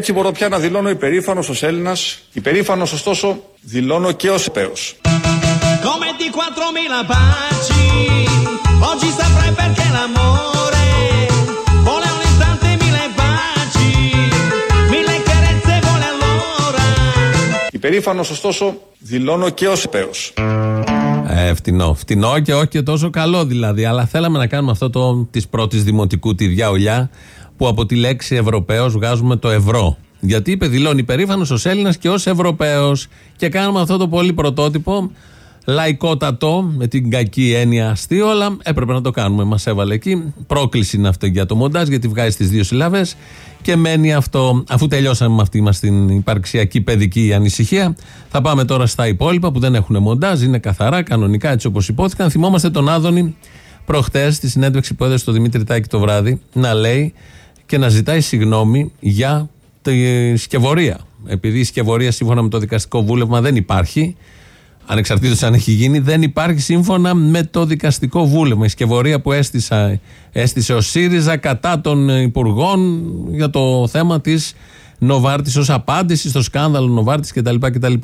Έτσι μπορώ πια να δηλώνω υπερήφανος ως Έλληνας, υπερήφανος ωστόσο δηλώνω και ως Επέος. Υπερήφανος ωστόσο δηλώνω και ως Επέος. Ε, φτηνό. Φτηνό και όχι και τόσο καλό δηλαδή. Αλλά θέλαμε να κάνουμε αυτό το της πρώτης δημοτικού, τη διαολιά, που από τη λέξη Ευρωπαίος βγάζουμε το ευρώ. Γιατί είπε δηλώνει υπερήφανος ως Έλληνας και ως Ευρωπαίος. Και κάνουμε αυτό το πολύ πρωτότυπο, λαϊκότατο, με την κακή έννοια αστείο, αλλά έπρεπε να το κάνουμε. Μας έβαλε εκεί. Πρόκληση είναι αυτό για το μοντάζ, γιατί βγάζει τις δύο συλλαβέ και μένει αυτό. Αφού τελειώσαμε με αυτή μας την υπαρξιακή παιδική ανησυχία, θα πάμε τώρα στα υπόλοιπα που δεν έχουν μοντάζ, είναι καθαρά, κανονικά έτσι όπως υπόθηκαν. Θυμόμαστε τον Άδωνη προχτές στη συνέντευξη που έδωσε στο Δημήτρη Τάκη το βράδυ να λέει και να ζητάει συγγνώμη για τη σκευωρία. Επειδή η σκευωρία σύμφωνα με το δικαστικό βούλευμα δεν υπάρχει, ανεξαρτήτως αν έχει γίνει, δεν υπάρχει σύμφωνα με το δικαστικό βούλευμα. Η σκευωρία που έστησε, έστησε ο ΣΥΡΙΖΑ κατά των υπουργών για το θέμα της Νοβάρτης ως απάντηση στο σκάνδαλο Νοβάρτης κτλ. κτλ.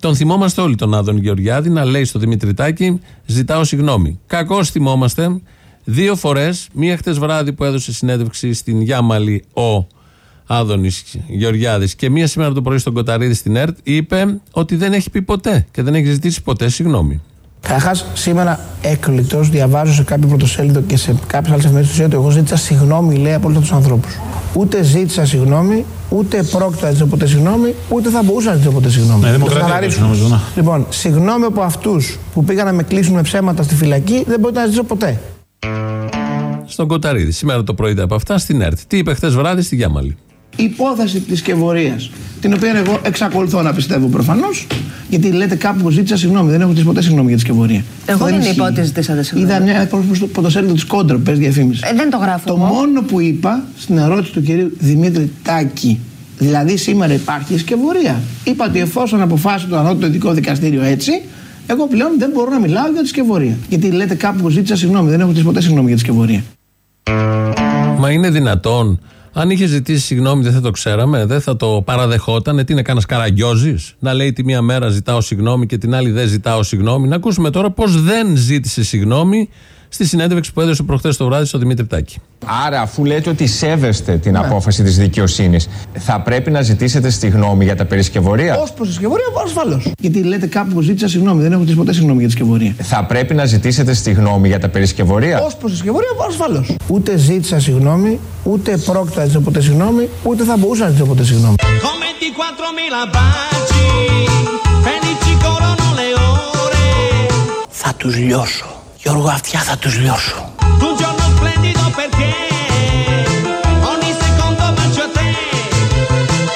Τον θυμόμαστε όλοι τον Άδων Γεωργιάδη να λέει στο Δημήτρη Τάκη: Ζητάω συγγνώμη. Κακώς θυμόμαστε δύο φορές, μία χτες βράδυ που έδωσε συνέντευξη στην Γιάμαλη ο Άδωνης Γεωργιάδης και μία σήμερα το πρωί στον Κοταρίδη στην ΕΡΤ, είπε ότι δεν έχει πει ποτέ και δεν έχει ζητήσει ποτέ συγγνώμη. Καταρχάς, σήμερα έκπληκτο διαβάζω σε κάποιο πρωτοσέλιδο και σε κάποιες άλλες εφημερίδες ότι εγώ ζήτησα συγγνώμη, λέει από όλους τους ανθρώπους. Ούτε ζήτησα συγγνώμη, ούτε πρόκειται να ζητήσω ποτέ συγγνώμη, ούτε θα μπορούσα να ζητήσω ποτέ συγγνώμη. Ναι, δημοκρατία, νομίζω, ναι. Λοιπόν, συγγνώμη από αυτούς που πήγαν να με κλείσουν με ψέματα στη φυλακή, δεν μπορείτε να ζητήσω ποτέ. Στον Κοταρίδη. Σήμερα το πρωί από αυτά στην ΕΡΤ. Τι είπε χθες βράδυ στη Γιάμαλη υπόθεση της σκευωρία, την οποία εγώ εξακολουθώ να πιστεύω προφανώς, γιατί λέτε κάπου ζήτησα συγγνώμη. Δεν έχω ζητήσει ποτέ συγγνώμη για τη σκευωρία. Εγώ δεν, είπα ότι ζητήσατε συγγνώμη. Είδα μια πρωτοσέλιδο της Κόντρο, πες διαφήμιση. Ε, δεν το γράφω. Το μόνο που είπα στην ερώτηση του κυρίου Δημήτρη Τάκη, δηλαδή σήμερα υπάρχει σκευωρία. Είπα ότι εφόσον αποφάσισε το ανώτατο ειδικό δικαστήριο έτσι, εγώ πλέον δεν μπορώ να μιλάω για τη σκευωρία. Γιατί λέτε κάπου ζήτησα συγγνώμη. Δεν έχω ζητήσει ποτέ συγγνώμη για τη σκευωρία. Μα είναι δυνατόν αν είχε ζητήσει συγγνώμη, δεν θα το ξέραμε, δεν θα το παραδεχόταν. Τι είναι κανένα καραγκιόζης, να λέει τη μία μέρα ζητάω συγγνώμη και την άλλη δεν ζητάω συγγνώμη. Να ακούσουμε τώρα πώς δεν ζήτησε συγγνώμη στη συνέντευξη που έδωσε προχθές το βράδυ στο Δημήτρη Τάκη. Άρα, αφού λέτε ότι σέβεστε την ναι. απόφαση της δικαιοσύνης, θα πρέπει να ζητήσετε συγγνώμη για τα περισκευωρία. Ω προς τη σκευωρία, ασφαλώς. Γιατί λέτε κάπου ζήτησα συγγνώμη, δεν έχω ζητήσει ποτέ συγγνώμη για τη σκευωρία. Θα πρέπει να ζητήσετε συγγνώμη για τα περισκευωρία. Ω προς τη σκευωρία, ασφαλώς. Ούτε ζήτησα συγγνώμη, ούτε πρόκειται να ζητήσω ποτέ συγγνώμη, ούτε θα μπορούσα να ζητήσω ποτέ συγγνώμη. Θα τους λιώσω. Γιώργο, αυτιά θα τους λιώσω.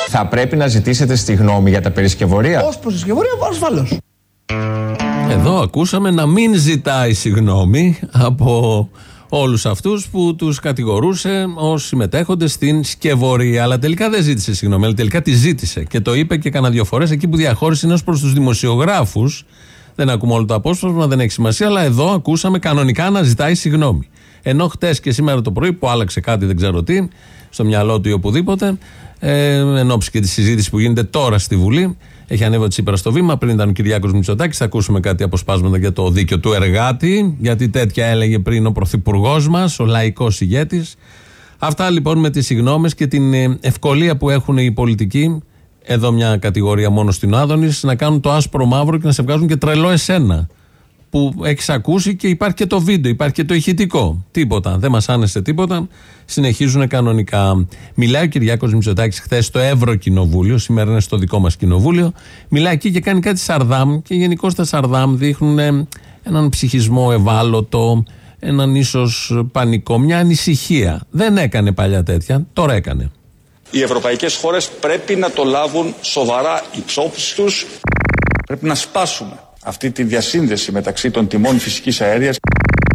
Θα πρέπει να ζητήσετε συγγνώμη για τα περισκευωρία; Ως προς τη σκευωρία, ασφαλώς. Εδώ ακούσαμε να μην ζητάει συγγνώμη από όλους αυτούς που τους κατηγορούσε ως συμμετέχοντες στην σκευωρία. Αλλά τελικά δεν ζήτησε συγγνώμη, αλλά τελικά τη ζήτησε. Και το είπε και κανένα δύο φορές εκεί που διαχώρισε είναι ως προς τους δημοσιογράφους δεν ακούμε όλο το απόσπασμα, δεν έχει σημασία, αλλά εδώ ακούσαμε κανονικά να ζητάει συγγνώμη. Ενώ χτες και σήμερα το πρωί που άλλαξε κάτι, δεν ξέρω τι, στο μυαλό του ή οπουδήποτε, ε, εν ώψη και της συζήτησης που γίνεται τώρα στη Βουλή, έχει ανέβει ο Τσίπρας στο βήμα. Πριν ήταν ο Κυριάκος Μητσοτάκης, θα ακούσουμε κάτι αποσπάσματα για το δίκαιο του εργάτη, γιατί τέτοια έλεγε πριν ο Πρωθυπουργός μας, ο λαϊκός ηγέτης. Αυτά λοιπόν με τις συγγνώμες και την ε, ευκολία που έχουν οι πολιτικοί εδώ μια κατηγορία μόνο στην Άδωνης, να κάνουν το άσπρο μαύρο και να σε βγάζουν και τρελό εσένα. Που έχεις ακούσει και υπάρχει και το βίντεο, υπάρχει και το ηχητικό. Τίποτα. Δεν μας άνεσε τίποτα. Συνεχίζουν κανονικά. Μιλάει ο Κυριάκος Μητσοτάκης χθες στο Ευρωκοινοβούλιο, σήμερα είναι στο δικό μας κοινοβούλιο. Μιλάει εκεί και κάνει κάτι Σαρδάμ. Και γενικώς τα Σαρδάμ δείχνουν έναν ψυχισμό ευάλωτο, έναν ίσως πανικό, μια ανησυχία. Δεν έκανε παλιά τέτοια, τώρα έκανε. Οι ευρωπαϊκές χώρες πρέπει να το λάβουν σοβαρά υπόψη τους. Πρέπει να σπάσουμε αυτή τη διασύνδεση μεταξύ των τιμών φυσικής αέριας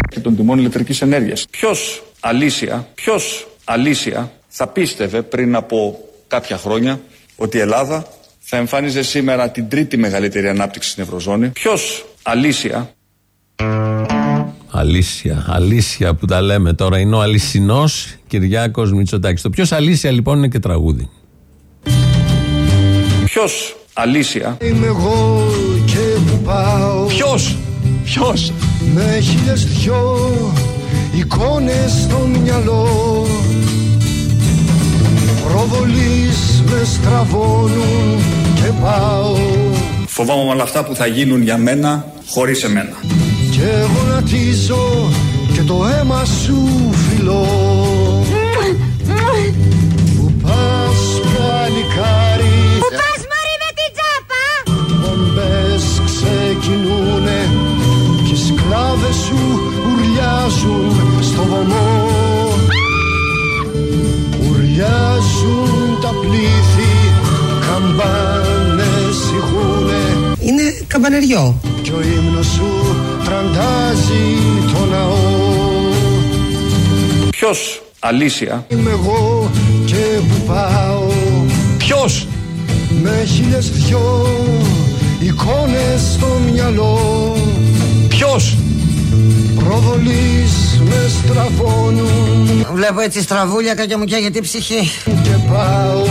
και των τιμών ηλεκτρικής ενέργειας. Ποιος αλήθεια, ποιος αλήθεια θα πίστευε πριν από κάποια χρόνια ότι η Ελλάδα θα εμφάνιζε σήμερα την τρίτη μεγαλύτερη ανάπτυξη στην Ευρωζώνη; Ποιος αλήθεια Αλήθεια, αλήθεια που τα λέμε τώρα. Είναι ο αλυσινός Κυριάκος Μητσοτάκης. Το πιο αλήθεια λοιπόν είναι και τραγούδι. Ποιος αλήθεια Είμαι εγώ και που πάω Ποιος; Ποιος; Με χίλιες δυο εικόνες στο μυαλό Προβολείς με στραβώνουν και πάω Φοβάμαι όλα αυτά που θα γίνουν για μένα χωρίς εμένα Και γονατίζω και το αίμα σου φιλώ. Που πας παλικάρι Που πας μωρή με την τσάπα. Μπομπές ξεκινούνε και οι σκλάβες σου ουρλιάζουν στο βωμό. Ουρλιάζουν τα πλήθη, καμπάνες ηχούνε. Είναι καμπανεριό. κι ο ύμνος σου τραντάζει το ναό. Ποιος αλήθεια Είμαι εγώ και που πάω. Ποιος; Με χίλιες δυο εικόνες στο μυαλό. Ποιος; Προβολείς με στραβώνουν. Βλέπω έτσι στραβούλια και μου καίγεται η ψυχή. και πάω.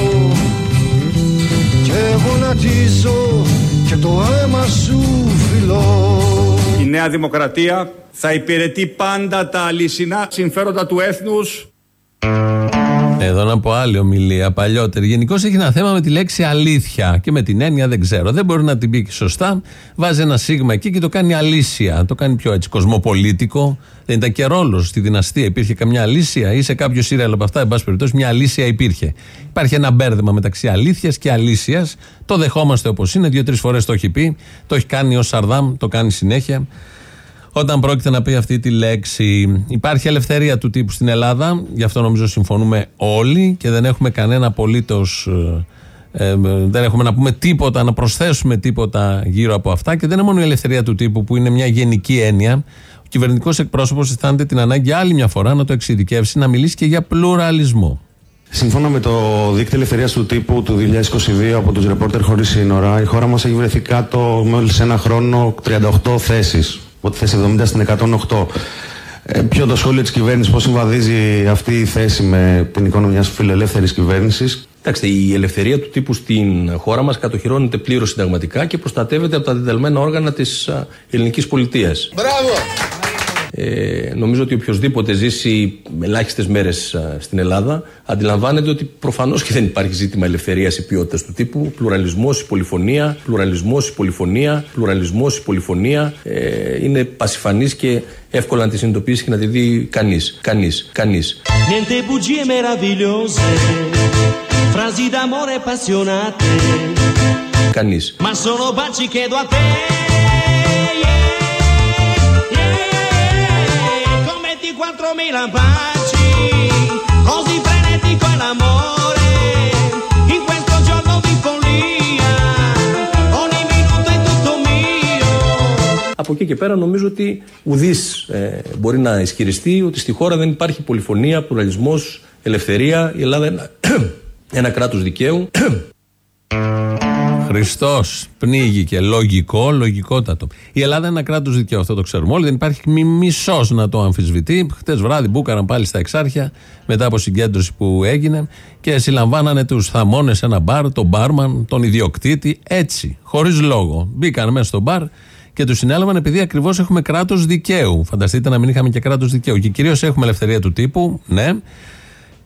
Και γονατίζω και το αίμα σου φιλώ Η Νέα Δημοκρατία θα υπηρετεί πάντα τα αλυσινά συμφέροντα του έθνους Εδώ να πω άλλη ομιλία παλιότερη. Γενικώς έχει ένα θέμα με τη λέξη αλήθεια και με την έννοια δεν ξέρω. Δεν μπορεί να την πει και σωστά. Βάζει ένα σίγμα εκεί και το κάνει αλήθεια. Το κάνει πιο έτσι κοσμοπολίτικο. Δεν ήταν και ρόλος στη δυναστεία. Υπήρχε καμιά αλήθεια ή σε κάποιο σύριαλ από αυτά, εν πάση περιπτώσει, μια αλήθεια υπήρχε. Υπάρχει ένα μπέρδεμα μεταξύ αλήθειας και αλήθειας. Το δεχόμαστε όπως είναι. Δύο-τρεις φορές το έχει πει. Το έχει κάνει ο Σαρδάμ, το κάνει συνέχεια όταν πρόκειται να πει αυτή τη λέξη. Υπάρχει ελευθερία του τύπου στην Ελλάδα, γι' αυτό νομίζω συμφωνούμε όλοι και δεν έχουμε κανένα απολύτως. Ε, ε, δεν έχουμε να πούμε τίποτα, να προσθέσουμε τίποτα γύρω από αυτά και δεν είναι μόνο η ελευθερία του τύπου που είναι μια γενική έννοια. Ο κυβερνητικός εκπρόσωπος αισθάνεται την ανάγκη άλλη μια φορά να το εξειδικεύσει, να μιλήσει και για πλουραλισμό. Σύμφωνα με το δίκτυο ελευθερίας του τύπου του 2022 από τους ρεπόρτερ χωρίς σύνορα, η χώρα μας έχει βρεθεί κάτω μόλις ένα χρόνο 38 θέσεις. Από τη θέση 70 στην 108. Ε, ποιο το σχόλιο της κυβέρνησης, πώς συμβαδίζει αυτή η θέση με την εικόνα μιας φιλελεύθερης κυβέρνησης; Κοιτάξτε, η ελευθερία του τύπου στην χώρα μας κατοχυρώνεται πλήρως συνταγματικά και προστατεύεται από τα διδελμένα όργανα της ελληνικής πολιτείας. Μπράβο! Ε, νομίζω ότι οποιοδήποτε ζήσει ελάχιστες μέρες στην Ελλάδα αντιλαμβάνεται ότι προφανώς και δεν υπάρχει ζήτημα ελευθερίας ή ποιότητας του τύπου. Πλουραλισμός, η πολυφωνία, πλουραλισμός, η πολυφωνία, πλουραλισμός, η πολυφωνία ε, είναι πασιφανής και εύκολα να τη συνειδητοποιήσει και να τη δει κανείς. Κανείς. Κανείς. Niente bugie meravigliose, frasi d'amore appassionate, Κανείς. ma sono baci che do a te. Yeah, yeah, come di 4.000 baci, così frenetico è l'amore, in questo giorno di follia, ogni minuto è tutto mio. Από εκεί και πέρα νομίζω ότι ουδής μπορεί να ισχυριστεί ότι στη χώρα δεν υπάρχει πολυφωνία, πλουραλισμός, ελευθερία. Η Ελλάδα είναι ένα, ένα κράτος δικαίου. Χριστός πνίγηκε. Λογικό, λογικότατο. Η Ελλάδα είναι ένα κράτος δικαίου, αυτό το ξέρουμε όλοι. Δεν υπάρχει μισός να το αμφισβητεί. Χτες βράδυ μπούκαραν πάλι στα εξάρχεια μετά από συγκέντρωση που έγινε και συλλαμβάνανε τους θαμώνες σε ένα μπαρ, τον μπάρμαν, τον ιδιοκτήτη, έτσι, χωρίς λόγο. Μπήκαν μέσα στο μπαρ και τους συνέλαβαν επειδή ακριβώς έχουμε κράτος δικαίου. Φανταστείτε να μην είχαμε και κράτος δικαίου. Και κυρίως έχουμε ελευθερία του τύπου, ναι.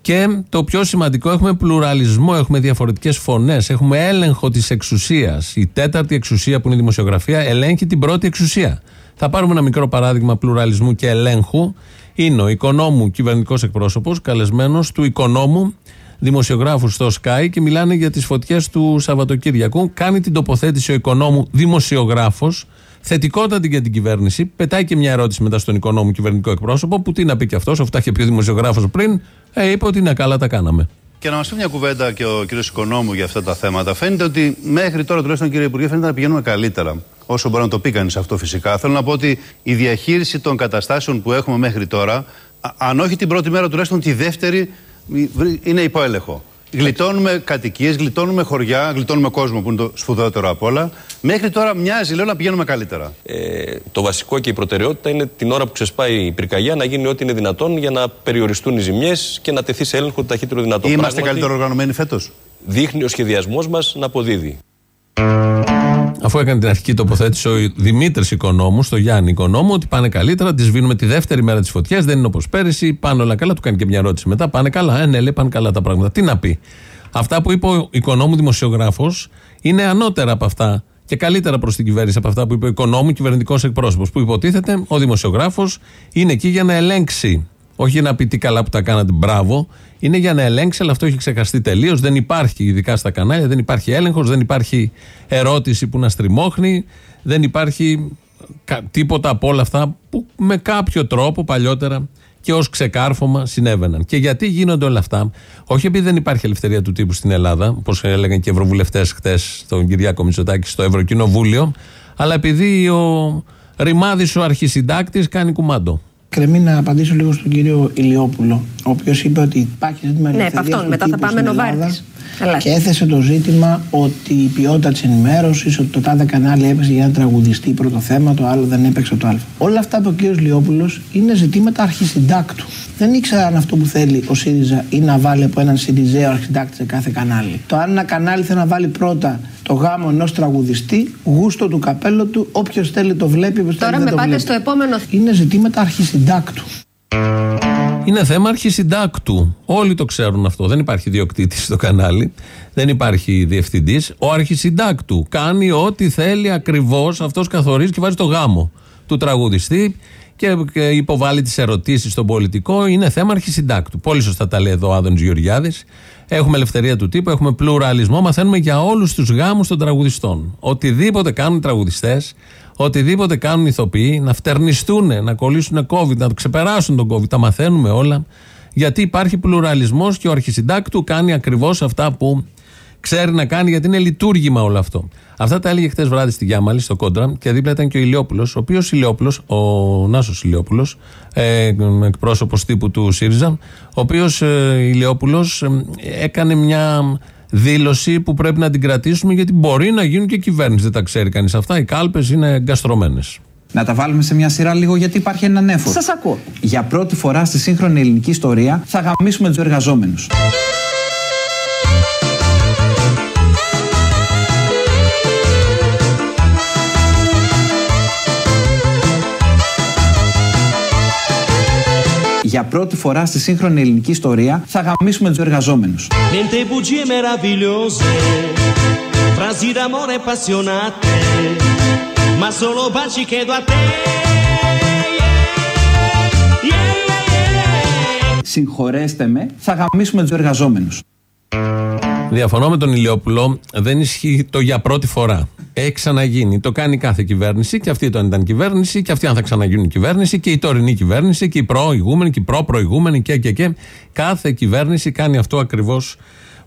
Και το πιο σημαντικό, έχουμε πλουραλισμό, έχουμε διαφορετικές φωνές, έχουμε έλεγχο της εξουσίας. Η τέταρτη εξουσία που είναι η δημοσιογραφία ελέγχει την πρώτη εξουσία. Θα πάρουμε ένα μικρό παράδειγμα πλουραλισμού και ελέγχου. Είναι ο οικονόμου κυβερνητικός εκπρόσωπος, καλεσμένος του οικονόμου δημοσιογράφου στο Sky και μιλάνε για τις φωτιές του Σαββατοκύριακου. Κάνει την τοποθέτηση ο οικονόμου δημοσιογράφος, θετικότατη για την κυβέρνηση. Πετάει και μια ερώτηση μετά στον οικονόμου κυβερνητικό εκπρόσωπο, που τι να πει και αυτός, αυτά είχε πει ο δημοσιογράφος πριν. Ε, είπε ότι είναι καλά, τα κάναμε. Και να μας πει μια κουβέντα και ο κύριος Οικονόμου για αυτά τα θέματα. Φαίνεται ότι μέχρι τώρα, τουλάχιστον κύριε Υπουργέ, φαίνεται να πηγαίνουμε καλύτερα. Όσο μπορεί να το πει κανείς αυτό φυσικά. Θέλω να πω ότι η διαχείριση των καταστάσεων που έχουμε μέχρι τώρα, α- αν όχι την πρώτη μέρα, τουλάχιστον τη δεύτερη, είναι υπό έλεγχο. Γλιτώνουμε κατοικίες, γλιτώνουμε χωριά, γλιτώνουμε κόσμο που είναι το σπουδαιότερο απ' όλα. Μέχρι τώρα μοιάζει, λέω, να πηγαίνουμε καλύτερα. Ε, το βασικό και η προτεραιότητα είναι την ώρα που ξεσπάει η πυρκαγιά να γίνει ό,τι είναι δυνατόν για να περιοριστούν οι ζημιές και να τεθεί σε έλεγχο το ταχύτερο δυνατό. Είμαστε Πράγματι, καλύτερο οργανωμένοι φέτος; Δείχνει ο σχεδιασμός μας να αποδίδει. Αφού έκανε την αρχική τοποθέτηση ο Δημήτρης Οικονόμου, στο Γιάννη Οικονόμου, ότι πάνε καλύτερα, τη σβήνουμε τη δεύτερη μέρα της φωτιάς, δεν είναι όπως πέρυσι, πάνε όλα καλά. Του κάνει και μια ερώτηση μετά. Πάνε καλά. Ε, ναι, λέει, πάνε καλά τα πράγματα. Τι να πει. Αυτά που είπε ο Οικονόμου δημοσιογράφος είναι ανώτερα από αυτά και καλύτερα προς την κυβέρνηση από αυτά που είπε ο Οικονόμου κυβερνητικός εκπρόσωπος. Που υποτίθεται ο δημοσιογράφος είναι εκεί για να ελέγξει. Όχι για να πει τι καλά που τα κάνατε, μπράβο. Είναι για να ελέγξει, αλλά αυτό έχει ξεχαστεί τελείως. Δεν υπάρχει, ειδικά στα κανάλια, δεν υπάρχει έλεγχος, δεν υπάρχει ερώτηση που να στριμώχνει, δεν υπάρχει κα- τίποτα από όλα αυτά που με κάποιο τρόπο παλιότερα και ως ξεκάρφωμα συνέβαιναν. Και γιατί γίνονται όλα αυτά, όχι επειδή δεν υπάρχει ελευθερία του τύπου στην Ελλάδα, όπως έλεγαν και οι ευρωβουλευτές χτες στον Κυριάκο Μητσοτάκη στο Ευρωκοινοβούλιο, αλλά επειδή ο Ρημάδης, ο αρχισυντάκτης, κάνει κουμάντο. Κρεμή να απαντήσω λίγο στον κύριο Ηλιόπουλο, ο οποίος είπε ότι υπάρχει ζήτημα Ναι, ελευθερίας από αυτόν. του Μετά θα τύπου πάμε στην Ελλάδα Νοβάρτης. Καλά. Και έθεσε το ζήτημα ότι η ποιότητα της ενημέρωσης, ότι το τάδε κανάλι έπαιζε για ένα τραγουδιστή πρώτο θέμα, το άλλο δεν έπαιξε το άλλο. Όλα αυτά που ο κύριος Λιόπουλος είναι ζητήματα αρχισυντάκτου. Δεν ήξερα αν αυτό που θέλει ο ΣΥΡΙΖΑ είναι να βάλει από έναν ΣΥΡΙΖΑΙΟ αρχισυντάκτη σε κάθε κανάλι. Το αν ένα κανάλι θέλει να βάλει πρώτα το γάμο ενός τραγουδιστή, γούστο του καπέλο του, όποιος θέλει το βλέπει, όποιος Τώρα θέλει με δεν το πάτε βλέπει. στο επόμενο. Είναι ζητήματα αρχισυντάκτου. Είναι θέμα αρχισυντάκτου. Όλοι το ξέρουν αυτό. Δεν υπάρχει διοκτήτη στο κανάλι. Δεν υπάρχει διευθυντής. Ο αρχισυντάκτου κάνει ό,τι θέλει ακριβώς. Αυτός καθορίζει και βάζει το γάμο του τραγουδιστή και και υποβάλλει τις ερωτήσεις στον πολιτικό. Είναι θέμα αρχισυντάκτου. Πολύ σωστά τα λέει εδώ ο Άδωνης Γεωργιάδης. Έχουμε ελευθερία του τύπου, έχουμε πλουραλισμό. Μαθαίνουμε για όλους τους γάμους των τραγουδιστών. Οτιδήποτε κάνουν οι τραγουδιστές, οτιδήποτε κάνουν οι ηθοποιοί, να φτερνιστούν, να κολλήσουν COVID, να το ξεπεράσουν τον COVID. Τα μαθαίνουμε όλα. Γιατί υπάρχει πλουραλισμός και ο αρχισυντάκτου κάνει ακριβώς αυτά που ξέρει να κάνει, γιατί είναι λειτουργήμα όλο αυτό. Αυτά τα έλεγε χτε βράδυ στη Γιάμαλη, στο Κόντρα, και δίπλα ήταν και ο Ηλιόπουλος, ο οποίος Ηλιόπουλος, ο Νάσος Ηλιόπουλος, ε, εκπρόσωπος τύπου του ΣΥΡΙΖΑ, ο οποίος ε, Ηλιόπουλος έκανε μια δήλωση που πρέπει να την κρατήσουμε γιατί μπορεί να γίνουν και κυβέρνηση. Δεν τα ξέρει κανείς αυτά. Οι κάλπες είναι εγκαστρωμένες. Να τα βάλουμε σε μια σειρά λίγο γιατί υπάρχει ένα νέφο. Σας ακούω. Για πρώτη φορά στη σύγχρονη ελληνική ιστορία θα γαμίσουμε τους εργαζόμενους. Για πρώτη φορά στη σύγχρονη ελληνική ιστορία θα γαμίσουμε τους εργαζόμενους. Niente bugie meravigliose, frasi d'amore appassionate, ma solo baci chiedo a te. Yeah, yeah, yeah. Συγχωρέστε με, θα γαμίσουμε τους εργαζόμενους. Διαφωνώ με τον Ηλιόπουλο. Δεν ισχύει το για πρώτη φορά. Έχει ξαναγίνει. Το κάνει κάθε κυβέρνηση και αυτή όταν ήταν κυβέρνηση και αυτή αν θα ξαναγίνουν κυβέρνηση και η τωρινή κυβέρνηση και η προηγούμενη και η προ-προηγούμενη και, και, και. Κάθε κυβέρνηση κάνει αυτό ακριβώς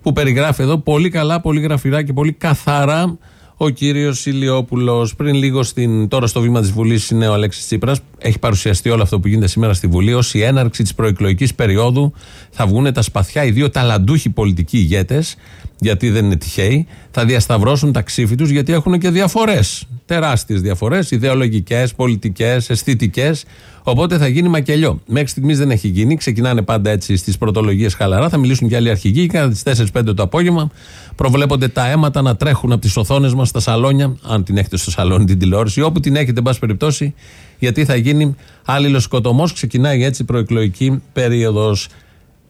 που περιγράφει εδώ πολύ καλά, πολύ γραφειρά και πολύ καθαρά ο κύριος Ηλιόπουλος. Πριν λίγο στην, τώρα στο βήμα της Βουλής είναι ο Αλέξης Τσίπρας. Έχει παρουσιαστεί όλο αυτό που γίνεται σήμερα στη Βουλή ως η έναρξη της προεκλογικής περίοδου. Θα βγουν τα σπαθιά, οι δύο ταλαντούχοι πολιτικοί ηγέτες, γιατί δεν είναι τυχαίοι, θα διασταυρώσουν τα ξύφη τους γιατί έχουν και διαφορές. Τεράστιες διαφορές, ιδεολογικές, πολιτικές, αισθητικές. Οπότε θα γίνει μακελιό. Μέχρι στιγμής δεν έχει γίνει. Ξεκινάνε πάντα έτσι στις πρωτολογίες χαλαρά. Θα μιλήσουν και άλλοι αρχηγοί. Και κατά τις 4-5 το απόγευμα προβλέπονται τα αίματα να τρέχουν από τις οθόνες μας στα σαλόνια. Αν την έχετε στο σαλόνι την τηλεόραση, όπου την έχετε, εν πάση περιπτώσει, γιατί θα γίνει άλλο σκοτωμός. Ξεκινάει έτσι η προεκλογική περίοδος.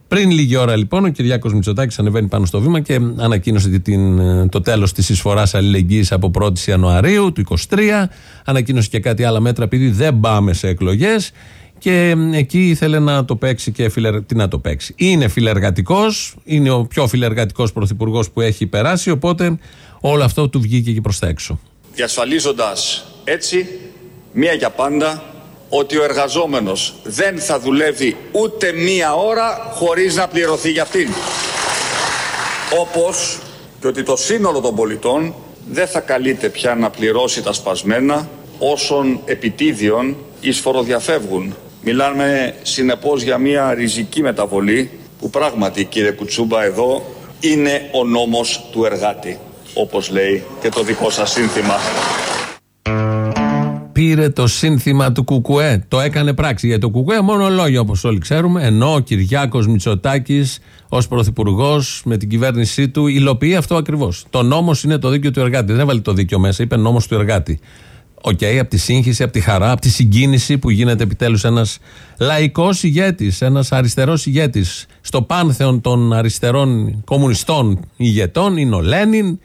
Πριν λίγη ώρα λοιπόν ο Κυριάκος Μητσοτάκης ανεβαίνει πάνω στο βήμα και ανακοίνωσε ότι την, το τέλος της εισφοράς αλληλεγγύης από 1η Ιανουαρίου του 23 ανακοίνωσε και κάτι άλλα μέτρα επειδή δεν πάμε σε εκλογές και εκεί ήθελε να το παίξει και φιλερ... τι να το παίξει. Είναι φιλεργατικός, είναι ο πιο φιλεργατικός πρωθυπουργός που έχει περάσει οπότε όλο αυτό του βγήκε και προς τα έξω. διασφαλίζοντας έτσι μία για πάντα ότι ο εργαζόμενος δεν θα δουλεύει ούτε μία ώρα χωρίς να πληρωθεί για αυτήν. Όπως και ότι το σύνολο των πολιτών δεν θα καλείται πια να πληρώσει τα σπασμένα όσων επιτίδιων εισφοροδιαφεύγουν. Μιλάμε συνεπώς για μία ριζική μεταβολή που πράγματι κύριε Κουτσούμπα εδώ είναι ο νόμος του εργάτη, όπως λέει και το δικό σας σύνθημα. Πήρε το σύνθημα του Κουκουέ. Το έκανε πράξη. Για το Κουκουέ μόνο λόγια όπως όλοι ξέρουμε. Ενώ ο Κυριάκος Μητσοτάκης ως πρωθυπουργός με την κυβέρνησή του υλοποιεί αυτό ακριβώς. Το νόμος είναι το δίκαιο του εργάτη. Δεν έβαλε το δίκαιο μέσα, είπε νόμος του εργάτη. Οκ, από τη σύγχυση, από τη χαρά, από τη συγκίνηση που γίνεται επιτέλους ένας λαϊκός ηγέτης, ένας αριστερός ηγέτης. Στο πάνθεον των αριστερών κομμουνιστών ηγετών είναι ο Λένιν,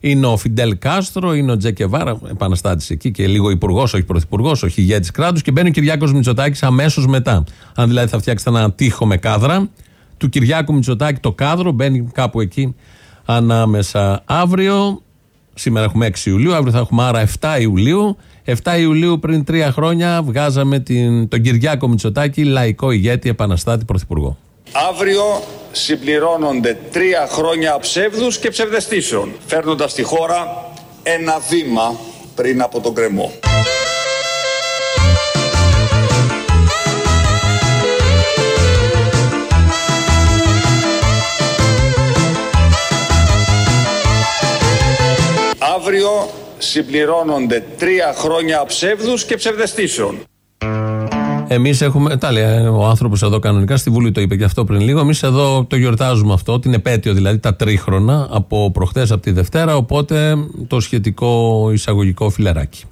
είναι ο Φιντέλ Κάστρο, είναι ο Τσε Γκεβάρα, επαναστάτη εκεί και λίγο υπουργός, όχι πρωθυπουργός, όχι ηγέτης κράτους και μπαίνει ο Κυριάκος Μητσοτάκης αμέσως μετά. Αν δηλαδή θα φτιάξετε ένα τείχο με κάδρα, του Κυριάκου Μητσοτάκη το κάδρο μπαίνει κάπου εκεί ανάμεσα. Αύριο, σήμερα έχουμε 6 Ιουλίου, αύριο θα έχουμε άρα 7 Ιουλίου. 7 Ιουλίου πριν τρία χρόνια βγάζαμε την, τον Κυριάκο Μητσοτάκη, λαϊκό ηγέτη, επαναστάτη, πρωθυπουργό. Αύριο συμπληρώνονται τρία χρόνια ψεύδους και ψευδεστήσεων, φέρνοντας τη χώρα ένα βήμα πριν από τον κρεμό. Αύριο συμπληρώνονται τρία χρόνια ψεύδους και ψευδεστήσεων. Εμείς έχουμε. Τα λέει ο άνθρωπος εδώ κανονικά, στη Βουλή το είπε και αυτό πριν λίγο. Εμείς εδώ το γιορτάζουμε αυτό, την επέτειο δηλαδή, τα τρίχρονα από προχτέ από τη Δευτέρα. Οπότε το σχετικό εισαγωγικό φιλεράκι.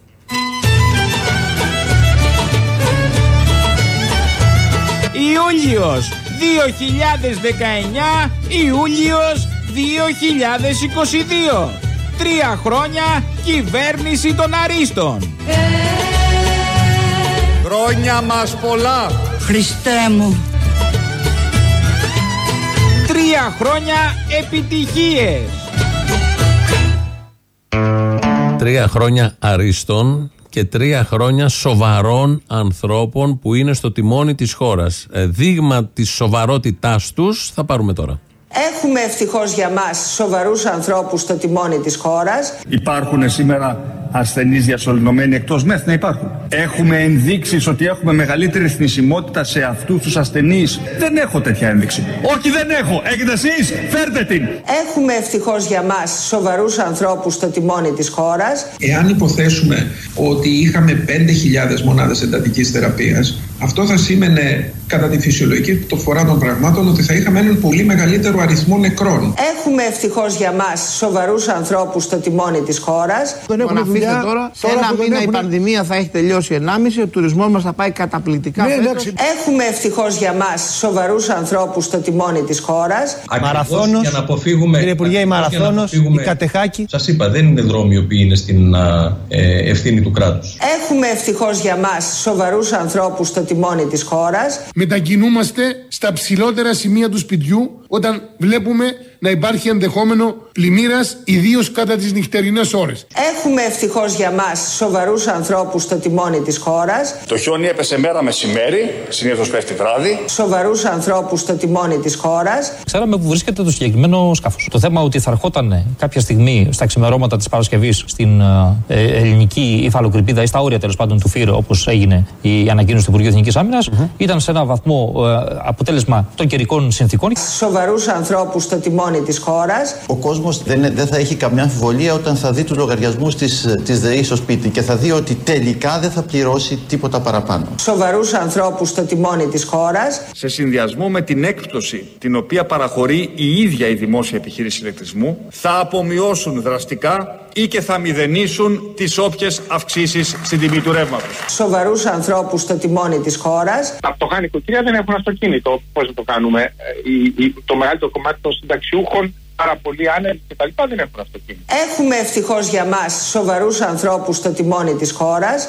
Ιούλιος 2019 Ιούλιος 2022 Τρία χρόνια κυβέρνηση των Αρίστων Χρόνια μας πολλά. Χριστέ μου. Τρία χρόνια επιτυχίες. Τρία χρόνια αρίστων και τρία χρόνια σοβαρών ανθρώπων που είναι στο τιμόνι της χώρας. Ε, δείγμα της σοβαρότητάς τους θα πάρουμε τώρα. Έχουμε ευτυχώς για μας σοβαρούς ανθρώπους στο τιμόνι της χώρας. Υπάρχουν σήμερα ασθενείς διασωληνωμένοι εκτός ΜΕΘ να υπάρχουν. Έχουμε ενδείξεις ότι έχουμε μεγαλύτερη θνησιμότητα σε αυτούς τους ασθενείς. Δεν έχω τέτοια ένδειξη. Όχι, δεν έχω. Έχετε εσείς, φέρτε την. Έχουμε ευτυχώς για μας σοβαρούς ανθρώπους στο τιμόνι της χώρας. Εάν υποθέσουμε ότι είχαμε 5.000 μονάδες εντατικής θεραπείας, αυτό θα σήμαινε κατά τη φυσιολογική το φορά των πραγμάτων ότι θα είχαμε έναν πολύ μεγαλύτερο αριθμό νεκρών. Έχουμε ευτυχώς για μας σοβαρούς ανθρώπους στο τιμόνι της χώρας. Δεν έχουν δουλειά. Τώρα, σε ένα μήνα έχουν... η πανδημία θα έχει τελειώσει 1,5, ο τουρισμός μας θα πάει καταπληκτικά. Ναι, Έχουμε ευτυχώς για μας σοβαρούς ανθρώπους στο τιμόνι της χώρας. Μαραθώνος. Για να αποφύγουμε. Κύριε Υπουργέ, η Μαραθώνος, η Κατεχάκη. Σας είπα, δεν είναι δρόμοι οι οποίοι είναι στην ε, ευθύνη του κράτους. Έχουμε ευτυχώς για μας σοβαρούς ανθρώπους στο τιμόνι της χώρας. Μετακινούμαστε στα ψηλότερα σημεία του σπιτιού όταν βλέπουμε να υπάρχει ενδεχόμενο πλημμύρας, ιδίως κατά τις νυχτερινές ώρες. Έχουμε ευτυχώς για μας σοβαρούς ανθρώπους στο τιμόνι της χώρας. Το χιόνι έπεσε μέρα μεσημέρι, συνήθως πέφτει βράδυ. Σοβαρούς ανθρώπους στο τιμόνι της χώρας. Ξέραμε που βρίσκεται το συγκεκριμένο σκάφος. Το θέμα ότι θα ερχόταν κάποια στιγμή στα ξημερώματα της Παρασκευής στην ε, ελληνική υφαλοκρηπίδα ή στα όρια τέλος πάντων του ΦΥΡ, όπως έγινε η ανακοίνωση του Υπουργείου Εθνικής Άμυνας, ήταν σε ένα βαθμό ε, αποτέλεσμα των καιρικών συνθήκων. Σοβαρούς ανθρώπους στο τιμόνι της χώρας. Ο κόσμος δεν, δεν θα έχει καμιά αμφιβολία όταν θα δει του λογαριασμού της ΔΕΗ στο σπίτι και θα δει ότι τελικά δεν θα πληρώσει τίποτα παραπάνω. Σοβαρούς ανθρώπους στο τιμόνι της χώρας. Σε συνδυασμό με την έκπτωση την οποία παραχωρεί η ίδια η δημόσια επιχείρηση ηλεκτρισμού, θα απομειώσουν δραστικά ή και θα μηδενίσουν τις όποιες αυξήσεις στην τιμή του ρεύματος. Σοβαρούς ανθρώπους στο τιμόνι της χώρας. Τα φτωχά νοικοκυριά δεν έχουν αυτοκίνητο. Πώς να το κάνουμε; Ε, η, το μεγαλύτερο κομμάτι των συνταξιούχων πάρα πολλοί άνεργοι κτλ. δεν έχουν αυτοκίνητο. Έχουμε ευτυχώς για μας σοβαρούς ανθρώπους στο τιμόνι της χώρας.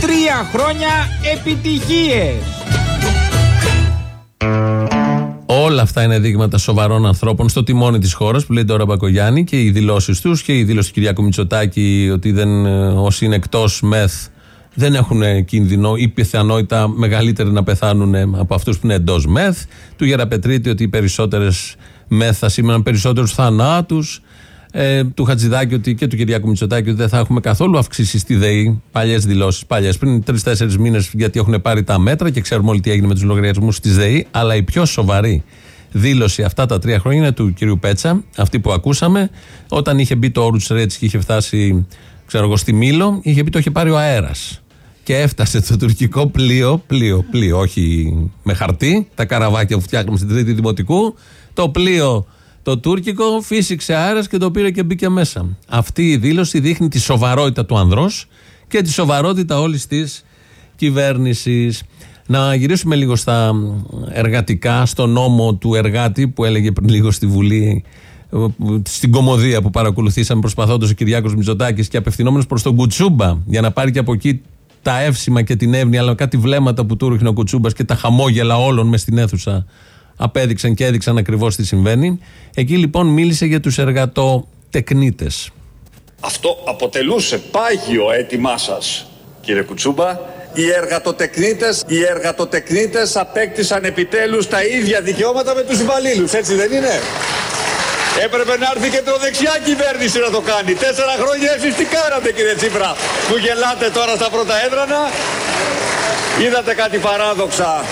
Τρία χρόνια επιτυχίες. Όλα αυτά είναι δείγματα σοβαρών ανθρώπων στο τιμόνι της χώρας που λέει τώρα Μπακογιάννη και οι δηλώσεις τους και η δήλωση του Κυριάκου Μητσοτάκη ότι δεν, ε, όσοι είναι εκτός μεθ δεν έχουν κίνδυνο ή πιθανότητα μεγαλύτερη να πεθάνουν από αυτούς που είναι εντός μεθ. Του Γεραπετρίτη ότι οι περισσότερες μεθ θα σήμαιναν περισσότερους θανάτους. Ε, του Χατζηδάκη ότι και του Κυριάκου Μητσοτάκη ότι δεν θα έχουμε καθόλου αυξήσεις στη ΔΕΗ. Παλιές δηλώσεις, παλιές. Πριν τρει-τέσσερι μήνες γιατί έχουν πάρει τα μέτρα και ξέρουμε όλοι τι έγινε με τους λογαριασμούς της ΔΕΗ. Αλλά η πιο σοβαρή δήλωση αυτά τα τρία χρόνια είναι του κυρίου Πέτσα, αυτή που ακούσαμε, όταν είχε μπει το Όρους Ρέτς και είχε φτάσει, ξέρω εγώ, στη Μήλο, είχε πει το είχε πάρει ο αέρας. Και έφτασε το τουρκικό πλοίο, πλοίο, πλοίο, όχι με χαρτί, τα καραβάκια που φτιάχνουμε στην Τρίτη Δημοτικού, το πλοίο το τουρκικό φύσηξε αέρας και το πήρε και μπήκε μέσα. Αυτή η δήλωση δείχνει τη σοβαρότητα του ανδρός και τη σοβαρότητα όλης της κυβέρνησης. Να γυρίσουμε λίγο στα εργατικά, στο νόμο του εργάτη που έλεγε πριν λίγο στη Βουλή, στην κομμωδία που παρακολουθήσαμε προσπαθώντας ο Κυριάκος Μητσοτάκης και απευθυνόμενος προς τον Κουτσούμπα για να πάρει και από εκεί τα εύσημα και την εύνοια, αλλά κάτι βλέμματα που του ρίχνει ο Κουτσούμπας και τα χαμόγελα όλων μες στην αίθουσα απέδειξαν και έδειξαν ακριβώς τι συμβαίνει. Εκεί λοιπόν μίλησε για τους εργατοτεκνίτε. Αυτό αποτελούσε πάγιο αίτημά σας, κύριε Κουτσούμπα. Οι εργατοτεκνίτες, οι εργατοτεκνίτες απέκτησαν επιτέλους τα ίδια δικαιώματα με τους υπαλλήλους, έτσι δεν είναι; Έπρεπε να έρθει και το δεξιά κυβέρνηση να το κάνει. Τέσσερα χρόνια εσείς τι κάνατε κύριε Τσίπρα; Που γελάτε τώρα στα πρώτα έδρανα; Είδατε κάτι παράδοξα;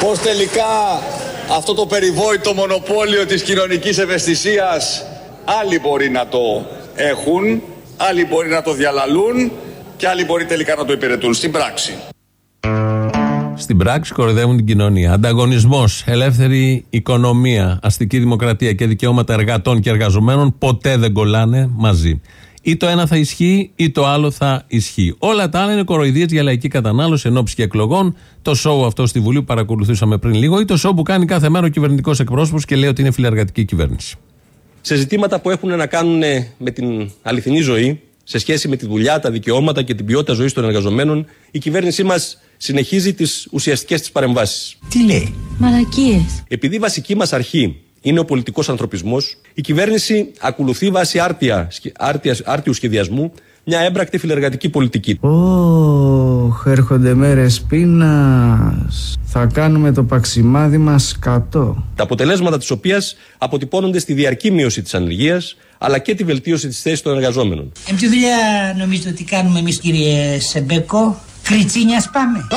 Πως τελικά αυτό το περιβόητο μονοπόλιο της κοινωνικής ευαισθησίας άλλοι μπορεί να το έχουν, άλλοι μπορεί να το διαλαλούν και άλλοι μπορεί τελικά να το υπηρετούν στην πράξη. Στην πράξη κοροϊδεύουν την κοινωνία. Ανταγωνισμός, ελεύθερη οικονομία, αστική δημοκρατία και δικαιώματα εργατών και εργαζομένων ποτέ δεν κολλάνε μαζί. Ή το ένα θα ισχύει ή το άλλο θα ισχύει. Όλα τα άλλα είναι κοροϊδίες για λαϊκή κατανάλωση εν και εκλογών. Το σοου αυτό στη Βουλή που παρακολουθήσαμε πριν λίγο ή το σοου που κάνει κάθε μέρα ο κυβερνητικός εκπρόσωπος και λέει ότι είναι φιλεργατική κυβέρνηση. Σε ζητήματα που έχουν να κάνουν με την αληθινή ζωή, σε σχέση με τη δουλειά, τα δικαιώματα και την ποιότητα ζωής των εργαζομένων, η κυβέρνησή μας συνεχίζει τις ουσιαστικές της παρεμβάσεις. Τι λέει, Μαλακίες. Επειδή η βασική μας αρχή είναι ο πολιτικός ανθρωπισμός, η κυβέρνηση ακολουθεί βάσει άρτια, άρτια, άρτιου σχεδιασμού μια έμπρακτη φιλεργατική πολιτική. Ωχ, έρχονται μέρες πείνας. Θα κάνουμε το παξιμάδι μας κατώ. Τα αποτελέσματα της οποίας αποτυπώνονται στη διαρκή μείωση της ανεργίας αλλά και τη βελτίωση της θέσης των εργαζόμενων. Ε, ποια δουλειά νομίζετε ότι κάνουμε εμείς, κύριε Σεμπέκο, Κριτσίνια πάμε. Το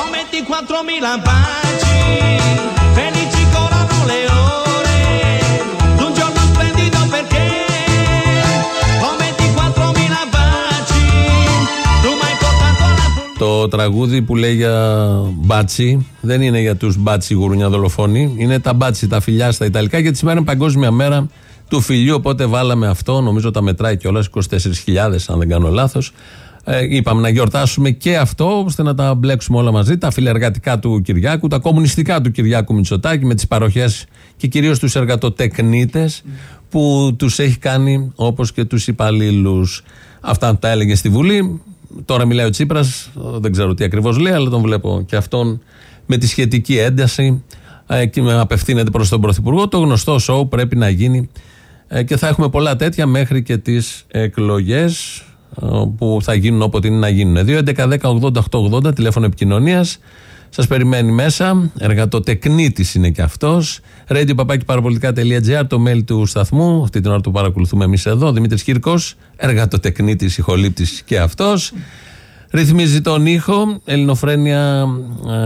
τραγούδι που λέει για μπάτσι δεν είναι για τους μπάτσι γουρουνιά δολοφόνοι. Είναι τα μπάτσι, τα φιλιά στα Ιταλικά. Γιατί σήμερα είναι Παγκόσμια Μέρα του Φιλιού. Οπότε βάλαμε αυτό. Νομίζω τα μετράει κιόλας 24.000, αν δεν κάνω λάθος. Ε, είπαμε να γιορτάσουμε και αυτό, ώστε να τα μπλέξουμε όλα μαζί. Τα φιλεργατικά του Κυριάκου, τα κομμουνιστικά του Κυριάκου Μητσοτάκη, με τις παροχές και κυρίως τους εργατοτεκνίτες που τους έχει κάνει όπως και τους υπαλλήλους. Αυτά τα έλεγε στη Βουλή. Τώρα μιλάει ο Τσίπρας, δεν ξέρω τι ακριβώς λέει, αλλά τον βλέπω και αυτόν με τη σχετική ένταση ε, και απευθύνεται προς τον Πρωθυπουργό. Το γνωστό σοου πρέπει να γίνει ε, και θα έχουμε πολλά τέτοια μέχρι και τις εκλογές ε, που θα γίνουν όποτε είναι να γίνουν. 2.11.10.80.880 τηλέφωνο επικοινωνίας. Σας περιμένει μέσα. Εργατοτεκνίτη είναι και αυτός. Radio το mail του σταθμού. Αυτή την ώρα το παρακολουθούμε εμείς εδώ. Δημήτρης Κύρκος, εργατοτεκνίτη, ηχολήπτης και αυτός. Ρυθμίζει τον ήχο. Ελληνοφρένια,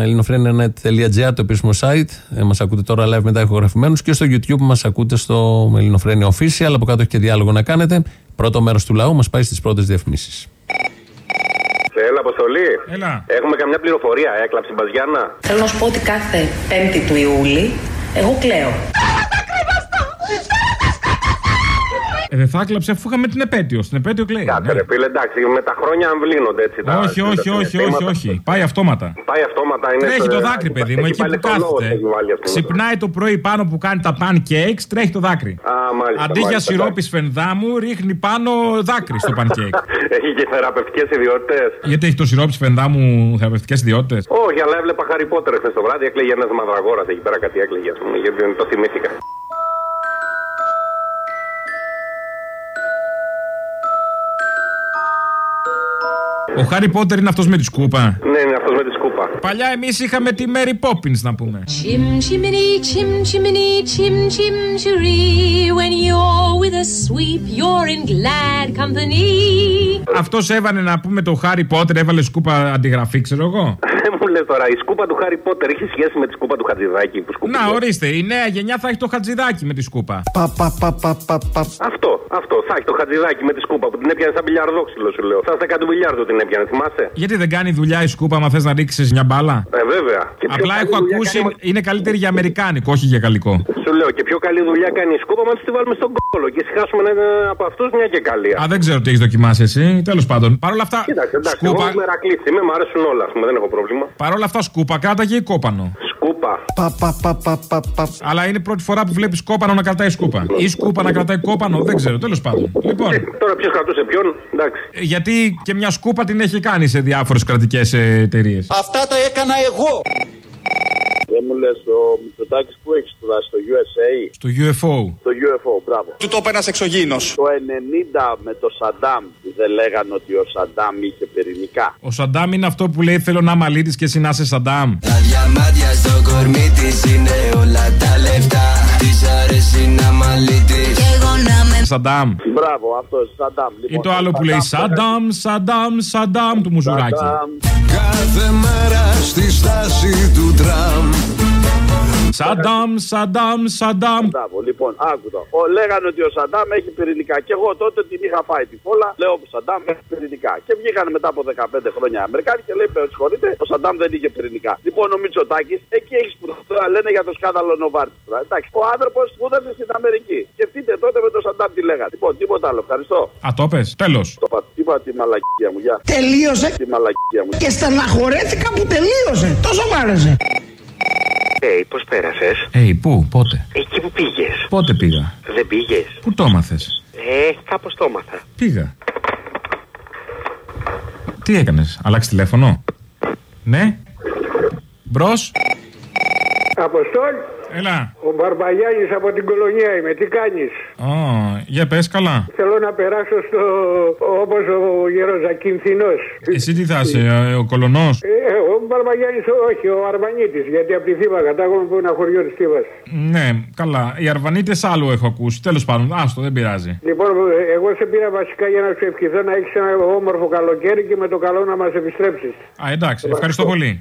ελληνοφρένια.net.gr το επίσημο site. Ε, μας ακούτε τώρα live μετά ηχογραφημένους και στο YouTube μας ακούτε στο Ελληνοφρένια Official. Από κάτω έχει και διάλογο να κάνετε. Πρώτο μέρος του λαού μας πάει στις πρώτες διαφημίσεις. Έλα, Αποστολή. Έλα. Έχουμε καμιά πληροφορία, έκλαψε η Μπαζιάννα. Θέλω να σου πω ότι κάθε 5η του Ιούλη εγώ κλαίω. Ε, δεν θα έκλαψε αφού είχαμε την επέτειο. Στην επέτειο κλαίει. Κάτσε, ρε φίλε, εντάξει, με τα χρόνια αμβλύνονται έτσι. Τα, όχι, όχι, όχι, όχι, όχι. Πάει αυτόματα. Πάει αυτόματα, είναι. Τρέχει το δάκρυ, παιδί μου, εκεί που κάθεται. Ξυπνάει το πρωί πάνω που κάνει τα pancakes, τρέχει το δάκρυ. Α, μάλιστα, Αντί για σιρόπι σφενδάμου, ρίχνει πάνω δάκρυ στο pancake. έχει και θεραπευτικές ιδιότητες. Γιατί έχει το σιρόπι σφενδάμου θεραπευτικές ιδιότητες; Όχι, αλλά έβλεπα χαριπότερε χθες το βράδυ, έκλαιγε ένας μαδραγόρα εκεί πέρα κάτι έκλαιγε, ας πούμε, γιατί το θυμήθηκα. Ο Χάρι Πότερ είναι αυτός με τη σκούπα. Ναι, είναι αυτός με τη σκούπα. Παλιά εμείς είχαμε τη Μέρι Πόπιν να πούμε. Chim chimney, chim chimney, chim chim chiree. When you're with a sweep, you're in glad company. Αυτός έβαλε να πούμε το Χάρι Πότερ, έβαλε σκούπα αντιγραφή, ξέρω εγώ. Δεν μου λες τώρα, η σκούπα του Χάρι Πότερ έχει σχέση με τη σκούπα του Χατζηδάκη που σκούπα. Να, ορίστε, η νέα γενιά θα έχει το χατζηδάκι με τη σκούπα. Πα, πα, πα, πα, πα, πα. Αυτό, αυτό. Θα έχει το Χατζηδάκη με τη σκούπα που την έπιανε σαν μπιλιαρδόξυλο, σου λέω. Σαν στα μπιλιάρδο την έπιανε, θυμάσαι; Γιατί δεν κάνει δουλειά η σκούπα, μα θες να ρίξεις μια μπάλα; Ε, βέβαια. Και πιο Απλά καλή έχω δουλειά ακούσει κάνει- είναι καλύτερη για αμερικάνικο, όχι για γαλλικό. Σου λέω και πιο καλή δουλειά κάνει η σκούπα, μα τη βάλουμε στον κόλο και συχάσουμε ένα από αυτούς μια και καλή. Α, δεν ξέρω τι έχεις δοκιμάσει εσύ. Τέλος πάντων. Παρ' όλα αυτά, Κοίταξε, εντάξει, σκούπα, εγώ μερακλής είμαι, μου αρέσουν όλα, ας πούμε, δεν έχω πρόβλημα. Παρ' όλα αυτά σκούπα κράταγε ή κόπανο. Σκούπα. Πα, πα, πα, πα, πα, πα. Αλλά είναι πρώτη φορά που βλέπεις κόπανο να κρατάει σκούπα. Ή σκούπα να κρατάει κόπανο, δεν ξέρω. Τέλος πάντων. Λοιπόν, Ε, Τώρα ποιος κρατούσε ποιον, εντάξει. γιατί και μια σκούπα την έχει κάνει σε διάφορες κρατικές εταιρείες. Αυτά τα έκανα εγώ. Δεν μου λες ο Μητσοτάκης που έχει σπουδάσει στο USA. Στο UFO. Το UFO, μπράβο. Του το ένας εξωγήινος. Το 90 με το Σαντάμ δεν λέγανε ότι ο Σαντάμ είχε πυρηνικά. Ο Σαντάμ είναι αυτό που λέει Θέλω να είμαι αλήτης και εσύ να είσαι Σαντάμ. Τα διαμάντια στο κορμί της είναι όλα τα λεφτά. Της αρέσει να μαλίτη. Και εγώ να με Σαντάμ. Μπράβο, αυτό Σαντάμ. Ή Λοιπόν, το άλλο που λέει Σαντάμ, Σαντάμ, Σαντάμ του Μουζουράκη. Σαντάμ. Κάθε μέρα στη στάση του τραμ. Σαντάμ, Σαντάμ, Σαντάμ. Μπράβο, λοιπόν, άκουτο. Ο, λέγανε ότι ο Σαντάμ έχει πυρηνικά. Και εγώ τότε την είχα φάει τη φόλα. Λέω ο Σαντάμ έχει πυρηνικά. Και βγήκαν μετά από 15 χρόνια οι Αμερικάνοι και λέει: «Με Συγχωρείτε, ο Σαντάμ δεν είχε πυρηνικά. Λοιπόν, ο Μητσοτάκης εκεί έχεις σπουδάσει. Τώρα λένε για το σκάνδαλο Νοβάρτης. Τώρα, Εντάξει, ο άνθρωπος σπούδασε στην Αμερική. Σκεφτείτε τότε με τον Σαντάμ τι λέγανε. Λοιπόν, τίποτα άλλο. Ευχαριστώ. Α, το πες. Τέλος. Το είπα, είπα τη μαλακία μου. Γεια. Τελείωσε. Τη μαλακία μου. Και στεναχωρέθηκα που τελείωσε. Τόσο μ' άρεσε. Ε, πώς πέρασες; Ε, πού, πότε; Εκεί που πήγες. Πότε πήγα; Δεν πήγες. Πού το έμαθες; Ε, κάπως το έμαθα. Πήγα. Τι έκανες, αλλάξεις τηλέφωνο; Ναι. Μπρος. Αποστόλ, Έλα. ο Μπαρμπαγιάννης από την κολονία είμαι. Τι κάνεις; Ω, για πες καλά. Θέλω να περάσω στο όπως ο γέρος Ακινθινός. Εσύ τι θα είσαι, ε, ο κολονός; Ε, ο Μπαρμπαγιάννης όχι, ο Αρμανίτης, γιατί από τη Θήβα κατάγομαι που είναι ένα χωριός της Θήβας. Ναι, καλά. Οι Αρβανίτες άλλο έχω ακούσει. Τέλος πάντων, άστο, δεν πειράζει. Λοιπόν, εγώ σε πήρα βασικά για να σου ευχηθώ να έχεις ένα όμορφο καλοκαίρι και με το καλό να μας επιστρέψεις. Α, εντάξει, ευχαριστώ πολύ.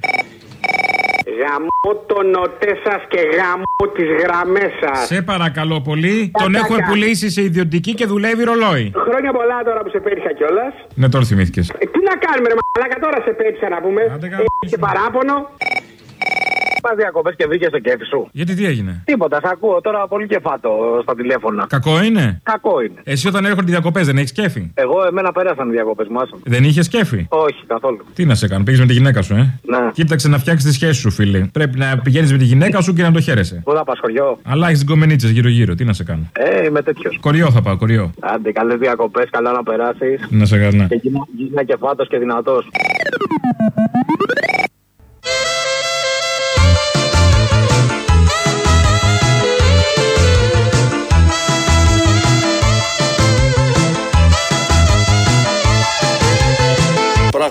Γαμώ τον νοτέ σας και γαμώ τις γραμμές σας. Σε παρακαλώ πολύ. Τον έχουμε πουλήσει σε ιδιωτική και δουλεύει ρολόι. Χρόνια πολλά τώρα που σε πέτυχα κιόλας. Ναι, τώρα θυμήθηκες. Ε, τι να κάνουμε, ρε Μαλάκα, τώρα σε πέτυχα να πούμε. Ε, και παράπονο. Πα διακοπέ και βρήκε το κέφι σου. Γιατί τι έγινε. Τίποτα, θα ακούω τώρα πολύ κεφάτο στα τηλέφωνα. Κακό είναι. Κακό είναι. Εσύ όταν έρχονται διακοπέ δεν έχει κέφι. Εγώ, εμένα πέρασαν οι διακοπέ μου, άσο. Δεν είχε κέφι. Όχι, καθόλου. Τι να σε κάνω, πήγε με τη γυναίκα σου, ε. Ναι. Κοίταξε να φτιάξει τη σχέση σου, φίλε. Πρέπει να πηγαίνει με τη γυναίκα σου και να το χαίρεσαι. Πού θα πα χωριό. Αλλά έχει κομμενίτσε γύρω-γύρω, τι να σε κάνω. Ε, είμαι τέτοιο. Κοριό θα πάω, κοριό. Άντε, καλέ διακοπέ, καλά να περάσει. Τι να σε κάνω. ναι. Και γίνα, γίνα κεφάτο και δυνατό.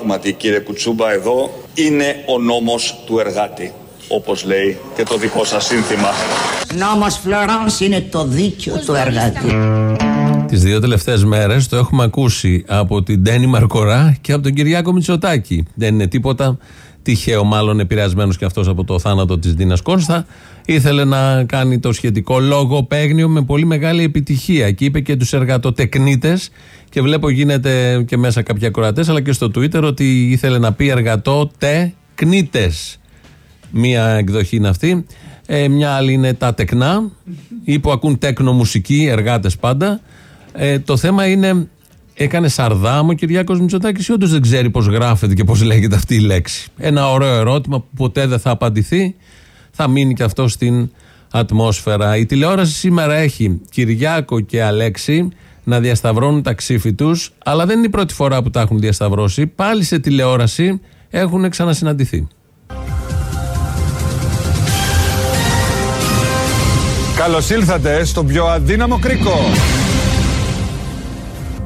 Πράγματι κύριε Κουτσούμπα εδώ είναι ο νόμος του εργάτη όπως λέει και το δικό σας σύνθημα. Νόμος Φλωράνς είναι το δίκιο του εργάτη. Τις δύο τελευταίες μέρες το έχουμε ακούσει από την Ντένι Μαρκορά και από τον Κυριάκο Μητσοτάκη. Δεν είναι τίποτα τυχαίο, μάλλον επηρεασμένος και αυτός από το θάνατο της Δίνα Κόνστα. Ήθελε να κάνει το σχετικό λόγο παίγνιο με πολύ μεγάλη επιτυχία. Και είπε και τους εργατοτεκνίτες, και βλέπω γίνεται και μέσα κάποια ακροατές, αλλά και στο Twitter, ότι ήθελε να πει εργατοτεκνίτες. Μία εκδοχή είναι αυτή. Ε, μια άλλη είναι τα τεκνά ή που ακούν τέκνο μουσική, εργάτες πάντα. Ε, το θέμα είναι, έκανε σαρδάμ ο Κυριάκος Μητσοτάκης ή όντως δεν ξέρει πώς γράφεται και πώς λέγεται αυτή η λέξη. Ένα ωραίο ερώτημα που ποτέ δεν θα απαντηθεί, θα μείνει και αυτό στην ατμόσφαιρα. Η τηλεόραση σήμερα έχει Κυριάκο και Αλέξη να διασταυρώνουν τα ξύφη τους, αλλά δεν είναι η πρώτη φορά που τα έχουν διασταυρώσει. Πάλι σε τηλεόραση έχουν ξανασυναντηθεί. Καλώς ήλθατε στο πιο αδύναμο κρίκο.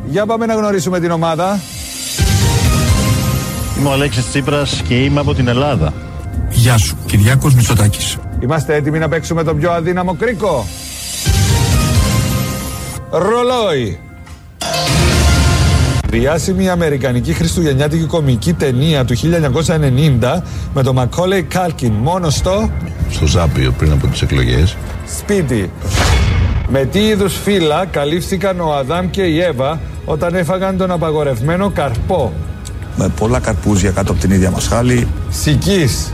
Για πάμε να γνωρίσουμε την ομάδα. Είμαι ο Αλέξης Τσίπρας και είμαι από την Ελλάδα. Γεια σου, Κυριάκος Μητσοτάκης. Είμαστε έτοιμοι να παίξουμε το πιο αδύναμο κρίκο. Ρολόι. 2, Διάσημη αμερικανική χριστουγεννιάτικη κομική ταινία του 1990 με τον Μακόλεϊ Κάλκιν μόνος στο Στο Ζάπιο πριν από τις εκλογές. σπίτι. Με τι είδους φύλλα καλύφθηκαν ο Αδάμ και η Εύα όταν έφαγαν τον απαγορευμένο καρπό. Με πολλά καρπούζια κάτω από την ίδια μας χάλη. Σικής.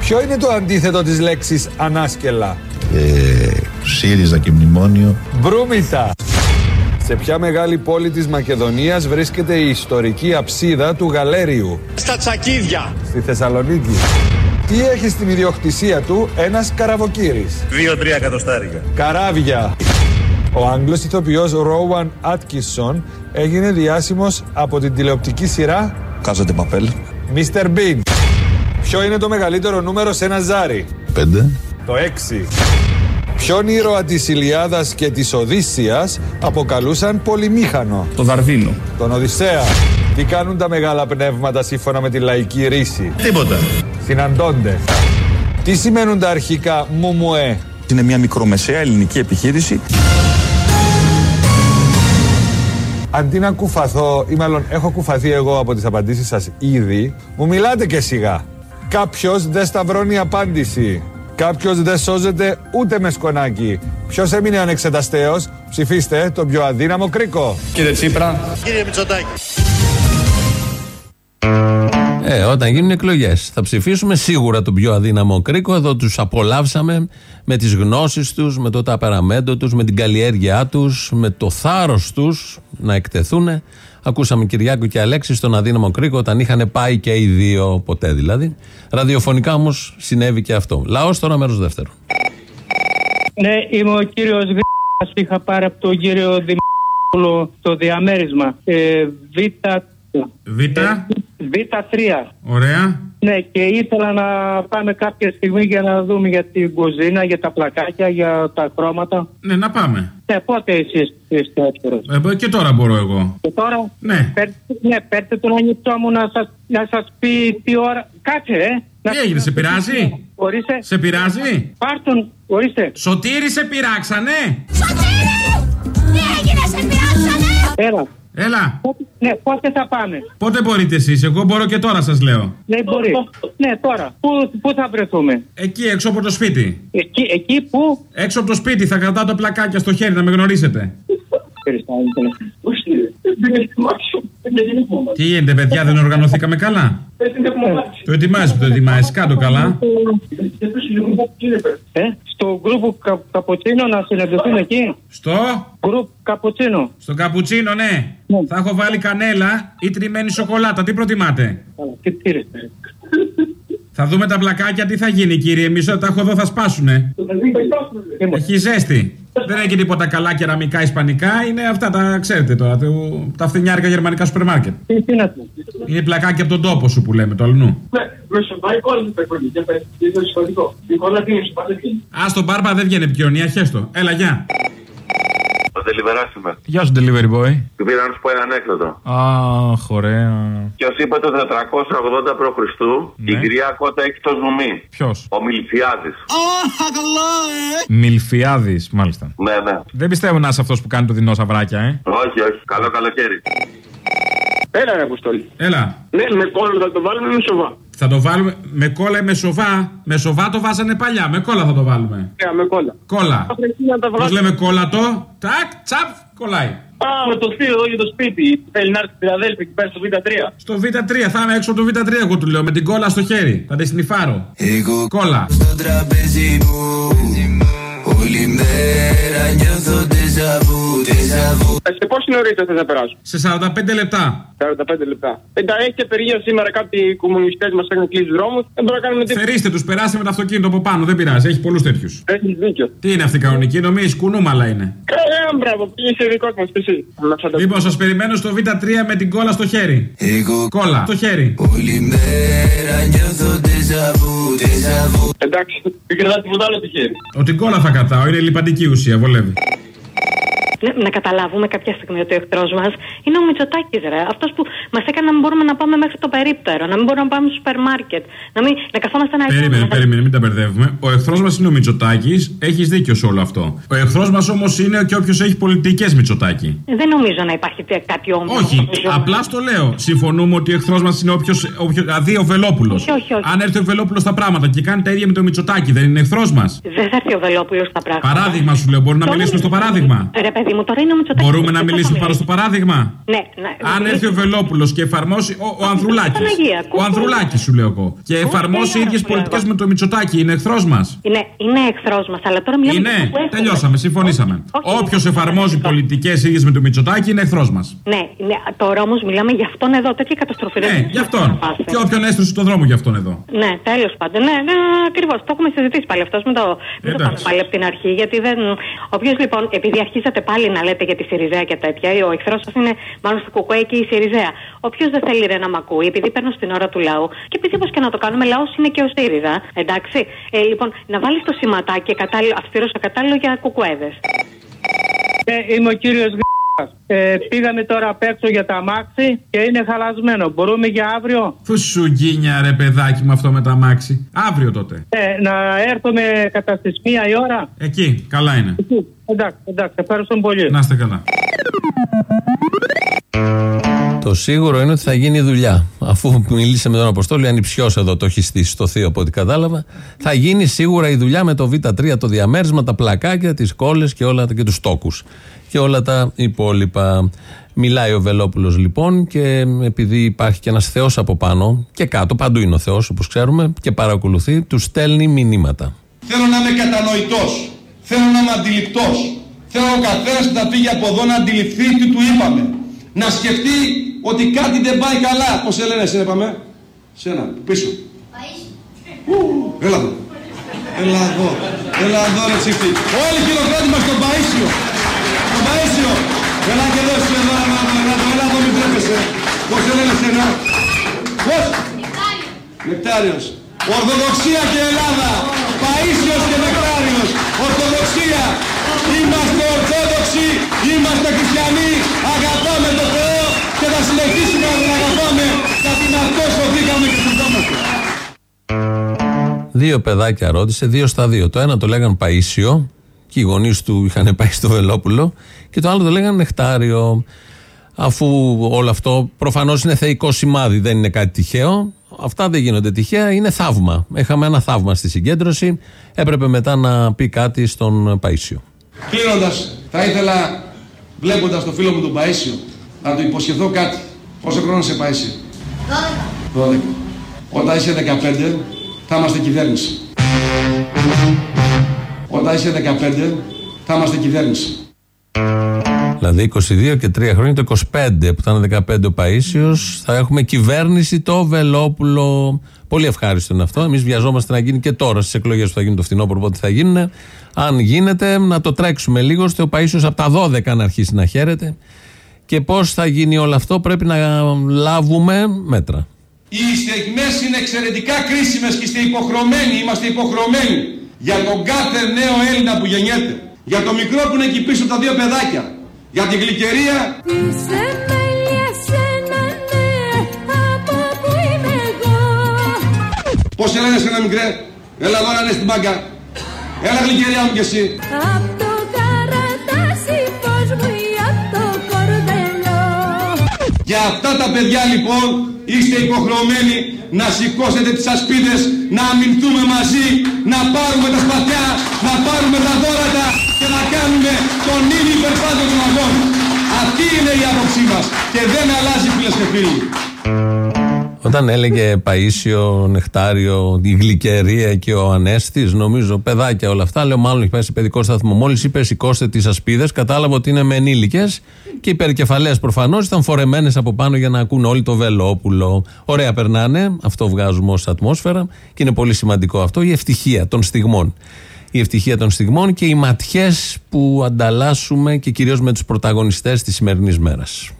Ποιο είναι το αντίθετο της λέξης ανάσκελα. Ε, ΣΥΡΙΖΑ και μνημόνιο. Μπρούμητα. Σε ποια μεγάλη πόλη της Μακεδονίας βρίσκεται η ιστορική αψίδα του Γαλέριου; Στα τσακίδια. Στη Θεσσαλονίκη. Τι έχει στην ιδιοκτησία του ένας καραβοκύρης; Δύο-τρία εκατοστάρικα. Καράβια. Ο Άγγλος ηθοποιός Ρόουαν Άτκισον έγινε διάσημος από την τηλεοπτική σειρά Κάζατε παπέλ. Mr. Bean. Ποιο είναι το μεγαλύτερο νούμερο σε ένα ζάρι; Πέντε. Το 6. Ποιον ήρωα της Ηλιάδας και της Οδύσσιας αποκαλούσαν πολυμήχανο; Το Δαρδίνο. Τον Οδυσσέα. Τι κάνουν τα μεγάλα πνεύματα σύμφωνα με τη λαϊκή ρίση; Τίποτα. Συναντώνται. Τι σημαίνουν τα αρχικά μουμουέ; Είναι μια μικρομεσαία ελληνική επιχείρηση. Αντί να κουφαθώ, ή μάλλον έχω κουφαθεί εγώ από τις απαντήσεις σας ήδη, μου μιλάτε και σιγά. Κάποιος δεν σταυρώνει απάντηση. Κάποιος δεν σώζεται ούτε με σκονάκι. Ποιος έμεινε ανεξεταστέος, ψηφίστε τον πιο αδύναμο κρίκο. Κύριε Τσίπρα. Κύριε Μητσοτάκη. Ε, όταν γίνουν εκλογές. Θα ψηφίσουμε σίγουρα τον πιο αδύναμο κρίκο. Εδώ τους απολαύσαμε με τις γνώσεις τους, με το ταπεραμέντο τους, με την καλλιέργειά τους, με το θάρρος τους να εκτεθούν. Ακούσαμε Κυριάκο και Αλέξη στον αδύναμο κρίκο όταν είχαν πάει και οι δύο, ποτέ δηλαδή. Ραδιοφωνικά όμως συνέβη και αυτό. Λαός τώρα μέρος δεύτερο. Ναι, είμαι ο κύριος Γρήγορα. Είχα πάρει από τον κύριο Δημήτρη το διαμέρισμα. Ε, Β. Β; Β3. Ωραία. Ναι, και ήθελα να πάμε κάποια στιγμή για να δούμε για την κουζίνα, για τα πλακάκια, για τα χρώματα. Ναι, να πάμε. Ναι, πότε εσείς είστε έτοιμος; Ε, και τώρα μπορώ εγώ. Και τώρα; Ναι. Πέρτε, ναι, πέρτε τον ανοιχτό μου να σα να σας πει τι ώρα. Κάτσε, ε. Τι έγινε, σε πειράζει; Ορίστε. Σε πειράζει; Πάρ' τον, ορίστε. Σωτήρι, σε πειράξανε; Τι έγινε, σε πειράξανε; Έλα. Έλα. Ναι, πότε θα πάμε. Πότε μπορείτε εσείς, εγώ μπορώ και τώρα σας λέω. Ναι, μπορεί. Ναι, τώρα. Πού, πού θα βρεθούμε; Εκεί, έξω από το σπίτι. Εκεί, εκεί που. Έξω από το σπίτι, θα κρατάω τα πλακάκια στο χέρι να με γνωρίσετε. Τι γίνεται, παιδιά, δεν οργανωθήκαμε καλά; Το ετοιμάζεις, το ετοιμάζεις, κάτω καλά. Ε, στο γκρουπ κα, Καπουτσίνο να συναντηθούν εκεί. Στο; Γκρουπ Καπουτσίνο. Στο καπουτσίνο, ναι. Θα έχω βάλει κανέλα ή τριμμένη σοκολάτα. Τι προτιμάτε; Τι πήρετε. Θα δούμε τα πλακάκια τι θα γίνει, κύριε. Μισό τα έχω εδώ, θα σπάσουνε. Έχει ζέστη. Δεν έχει τίποτα καλά κεραμικά ισπανικά. Είναι αυτά τα ξέρετε τώρα. Το, τα φθηνιάρικα γερμανικά σούπερ μάρκετ. Είναι πλακάκια από τον τόπο σου που λέμε, το αλλού. Α, στον μπάρμπα δεν βγαίνει επικοινωνία, χέστο. Έλα, γεια. Το delivery είμαι. Γεια σου, delivery boy. Του πήρα να σου πω ένα ανέκδοτο. Αχ, ωραία. Και ως είπα το 480 π.Χ. η γριά κότα έχει το ζουμί. Ποιος; Ο Μιλφιάδης. Μιλφιάδης, μάλιστα. Ναι, ναι. Δεν πιστεύω να είσαι αυτός που κάνει το δεινό σαβράκια, ε. Όχι, όχι. Καλό καλοκαίρι. Έλα, ρε Αποστόλη. Έλα. Ναι, με κόλλο θα το βάλουμε με σοβά. Θα το βάλουμε με κόλλα ή με σοβά. Με σοβά το βάζανε παλιά. Με κόλλα θα το βάλουμε. Ναι, με κόλλα. Κόλλα. Πώς Πώ λέμε κόλλα το; Τάκ, τσαπ, κολλάει. Α, με το θείο εδώ για το σπίτι. Θέλει να έρθει στην Αδέλφη και πάει στο Β3. Στο Β3, θα είμαι έξω από το Β3, εγώ του λέω. Με την κόλλα στο χέρι. Θα τη σνιφάρω. Εγώ Κόλλα. στο τραπέζι μου Όλη μέρα νιώθω τεζαβού, τεζαβού Ε, σε πόση νωρίτερα θες να περάσω; Σε 45 λεπτά. 45 λεπτά. Εντάξει, έχει και απεργία σήμερα κάποιοι κομμουνιστές μας έχουν κλείσει δρόμους. Δεν μπορούμε να κάνουμε τίποτα. Θερίστε τους, περάστε με το αυτοκίνητο από πάνω, δεν πειράζει, έχει πολλούς τέτοιους. Έχεις δίκιο. Τι είναι αυτή η κανονική, νομίζει κουνούμαλα είναι. Ε, μπράβο, πήγες σε δικό μας εσύ. Λοιπόν, σας περιμένω στο Β3 με την κόλλα στο χέρι. Εγώ Κόλλα, στο χέρι. όλη μέρα νιώθω τεζαβού, τεζαβού Εντάξει, δεν κρατά τίποτα άλλο το χέρι. Ότι κόλλα θα κρατάω, είναι λιπαντική ουσία, βολεύει. Να, να καταλάβουμε κάποια στιγμή ότι ο εχθρός μας είναι ο Μητσοτάκης, ρε. Αυτός που μας έκανε να μην μπορούμε να πάμε μέχρι το περίπτερο, να μην μπορούμε να πάμε στο σούπερ μάρκετ, να, μην, να καθόμαστε να Περίμενε, περίμενε, μην τα μπερδεύουμε. Ο εχθρός μας είναι ο Μητσοτάκης, έχεις δίκιο σε όλο αυτό. Ο εχθρός μας όμως είναι και όποιος έχει πολιτικές Μητσοτάκη. Δεν νομίζω να υπάρχει τε- κάτι όμορφο. Όχι, απλά στο λέω. Συμφωνούμε ότι ο εχθρός μας είναι όποιος. Δηλαδή ο Βελόπουλος. Όχι, όχι, όχι. Αν έρθει ο Βελόπουλος στα πράγματα και κάνει τα ίδια με το Μητσοτάκη, δεν είναι εχθρός μας. Δεν θα έρθει ο Βελόπουλος στα πράγματα. Παράδειγμα σου λέω, μπορούμε να Τώρα μιλήσουμε στο είναι- παράδειγμα. Ρε παιδί μου, τώρα είναι ο Μητσοτάκης. Μπορούμε να μιλήσουμε πάνω στο παράδειγμα; Ναι, ναι. Αν έρθει ο Βελόπουλος και εφαρμόσει. Ο, ο Ανδρουλάκης. Παναγία, Ο ακούω. Ανδρουλάκης σου λέω εγώ. Και εφαρμόσει οι ίδιες πολιτικές με το Μητσοτάκη, είναι εχθρός μας. Είναι, είναι εχθρός μας, αλλά τώρα μιλάμε για Είναι, αυτό που έχουμε. τελειώσαμε, συμφωνήσαμε. Όποιος εφαρμόζει πολιτικές ίδιες με το Μητσοτάκη είναι εχθρός μας. Ναι, ναι, τώρα όμως μιλάμε για αυτόν εδώ, τέτοια καταστροφή. δεν Ναι, είναι γι' αυτόν. πάσε. Και όποιον έστρωσε στον δρόμο γι' αυτόν εδώ. Ναι, τέλος πάντων. Ναι, ναι ακριβώς. Το έχουμε συζητήσει πάλι αυτός. Μην το, μην το πάμε Εντάξει. πάλι από την αρχή. Γιατί δεν. Όποιος λοιπόν, επειδή αρχίσατε πάλι να λέτε για τη Σιριζέα και τέτοια, ο εχθρός σας είναι μάλλον στο Κουκουέ και η Σιριζέα. Όποιος δεν θέλει ρε, να μ' ακούει, επειδή παίρνω στην ώρα του λαού, και επειδή όπως και να το κάνουμε, λαός είναι και ο ΣΥΡΙΖΑ. Εντάξει. Ε, λοιπόν, να βάλεις το σηματάκι κατάλληλο, αυστηρό κατάλληλο για κουκουέδες. Ε, είμαι ο κύριος ε, πήγαμε τώρα απ' έξω για τα αμάξι και είναι χαλασμένο. Μπορούμε για αύριο; Πού σου γκίνια ρε παιδάκι με αυτό με τα μάξι. Αύριο τότε. ε, να έρθουμε κατά στις μία η ώρα; Εκεί, καλά είναι. Εκεί. Εντάξει, εντάξει, ευχαριστώ πολύ. Να είστε καλά. Το σίγουρο είναι ότι θα γίνει δουλειά. Αφού μίλησε με τον Αποστόλη, ανυψιό εδώ το έχει στήσει στο Θείο από ό,τι κατάλαβα, θα γίνει σίγουρα η δουλειά με το Β3, το διαμέρισμα, τα πλακάκια, τις κόλλες και όλα τα- και τους τόκους. Και όλα τα υπόλοιπα. Μιλάει ο Βελόπουλος λοιπόν και επειδή υπάρχει και ένας Θεός από πάνω και κάτω, παντού είναι ο Θεός όπως ξέρουμε και παρακολουθεί, τους στέλνει μηνύματα. Θέλω να είμαι κατανοητός. Θέλω να είμαι αντιληπτός. Θέλω ο καθένας που θα φύγει από εδώ να αντιληφθεί τι του είπαμε. Να σκεφτεί ότι κάτι δεν πάει καλά. Πώς σε λένε εσένα είπαμε. Σένα, πίσω. Ου, Έλα εδώ. Έλα εδώ. Έλα εδώ ρε τσίφτη. Όλοι χειροκρότημα στον Παΐσιο. Στον Παΐσιο. Έλα και εδώ εσύ εδώ. Έλα, έλα, έλα, έλα εδώ μην τρέπεσαι. Πώς σε λένε εσένα; Πώς; Νεκτάριος. Ορθοδοξία και Ελλάδα. Παΐσιος και Νεκτάριος. Ορθοδοξία. Είμαστε Ορθόδοξοι. Είμαστε Χριστιανοί. Αγαπάμε τον Θεό και θα συνεχίσουμε να τον αγαπάμε γιατί με αυτό σωθήκαμε και σωθόμαστε. Δύο παιδάκια ρώτησε, δύο στα δύο. Το ένα το λέγαν Παΐσιο και οι γονείς του είχαν πάει στο Βελόπουλο και το άλλο το λέγαν Νεκτάριο. Αφού όλο αυτό προφανώς είναι θεϊκό σημάδι, δεν είναι κάτι τυχαίο. Αυτά δεν γίνονται τυχαία, είναι θαύμα. Έχαμε ένα θαύμα στη συγκέντρωση. Έπρεπε μετά να πει κάτι στον Παΐσιο. Κλείνοντας, θα ήθελα βλέποντας το φίλο μου τον Παΐσιο να του υποσχεθώ κάτι. Πόσο χρόνο σε Παΐσιο. 12. 12. Όταν είσαι 15 θα είμαστε κυβέρνηση. Όταν είσαι 15 θα είμαστε κυβέρνηση. Δηλαδή 22 και 3 χρόνια, το 25 που ήταν 15 ο Παΐσιος, θα έχουμε κυβέρνηση το Βελόπουλο. Πολύ ευχάριστο είναι αυτό. Εμείς βιαζόμαστε να γίνει και τώρα στις εκλογές που θα γίνουν το φθινόπωρο, πότε θα γίνουν. Αν γίνεται, να το τρέξουμε λίγο, ώστε ο Παΐσιος από τα 12 να αρχίσει να χαίρεται. Και πώς θα γίνει όλο αυτό, πρέπει να λάβουμε μέτρα. Οι στιγμές είναι εξαιρετικά κρίσιμες και είστε υποχρεωμένοι, είμαστε υποχρεωμένοι για τον κάθε νέο Έλληνα που γεννιέται. Για το μικρό που είναι εκεί πίσω τα δύο παιδάκια. Για την γλυκερία Πώς σε λένε σε ένα μικρέ, έλα εδώ να είναι στην μπάγκα. Έλα γλυκερία μου κι εσύ. Αυτά τα παιδιά λοιπόν είστε υποχρεωμένοι να σηκώσετε τις ασπίδες, να αμυνθούμε μαζί, να πάρουμε τα σπαθιά, να πάρουμε τα δώρατα και να κάνουμε τον ήλιο υπερπάτο των αγών. Αυτή είναι η άποψή μας και δεν αλλάζει φίλες και φίλοι. Όταν έλεγε Παΐσιο, Νεκτάριο, η Γλυκερία και ο Ανέστης, νομίζω παιδάκια όλα αυτά, λέω μάλλον έχει πάει σε παιδικό σταθμό. Μόλις είπε σηκώστε τις ασπίδες, κατάλαβα ότι είναι με ενήλικε και οι περικεφαλαίε προφανώς ήταν φορεμένες από πάνω για να ακούν όλοι το Βελόπουλο. Ωραία περνάνε, αυτό βγάζουμε ως ατμόσφαιρα και είναι πολύ σημαντικό αυτό, η ευτυχία των στιγμών. Η ευτυχία των στιγμών και οι ματιές που ανταλλάσσουμε και κυρίως με τους πρωταγωνιστές της σημερινής μέρας.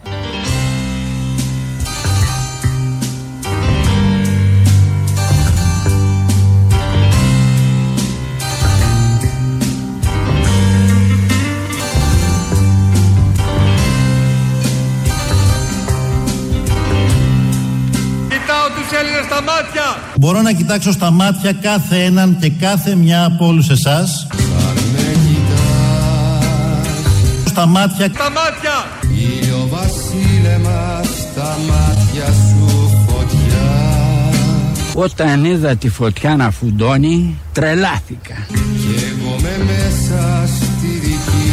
Μπορώ να κοιτάξω στα μάτια κάθε έναν και κάθε μια από όλους εσάς. Στα μάτια. Στα μάτια. Ήλιο βασίλεμα στα μάτια σου φωτιά Όταν είδα τη φωτιά να φουντώνει, τρελάθηκα. Κι εγώ με μέσα στη δική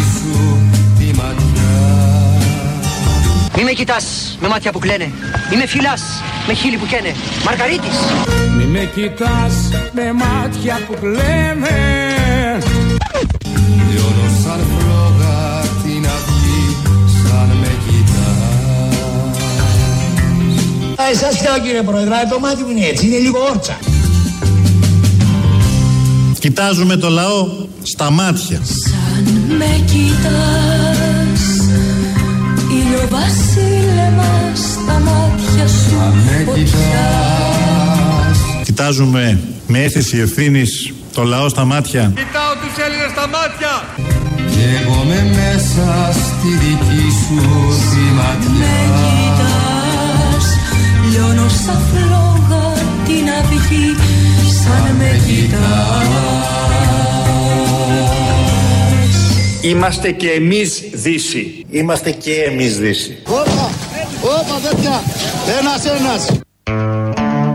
Μη με κοιτάς με μάτια που κλαίνε. Μη με φυλάς με χείλη που καίνε. Μαργαρίτης. Μη με κοιτάς με μάτια που κλαίνε Λιώνω σαν φλόγα την αυγή σαν με κοιτάς Ε, Εσάς φταίω κύριε Πρόεδρε, αλλά το μάτι μου είναι έτσι, είναι λίγο όρτσα. Κοιτάζουμε το λαό στα μάτια. Με κοιτάς Ήλιο βασίλεμα στα μάτια σου φωτιά. Κοιτάζουμε με αίσθηση ευθύνης το λαό στα μάτια. Κοιτάω τους Έλληνες στα μάτια. Κι εγώ με μέσα στη δική σου τη ματιά. Κοιτάς Λιώνω σαν φλόγα την αυγή. Σαν με κοιτάς Είμαστε και εμείς Δύση. Είμαστε και εμείς Δύση. Όπα, όπα τέτοια, ένας ένας.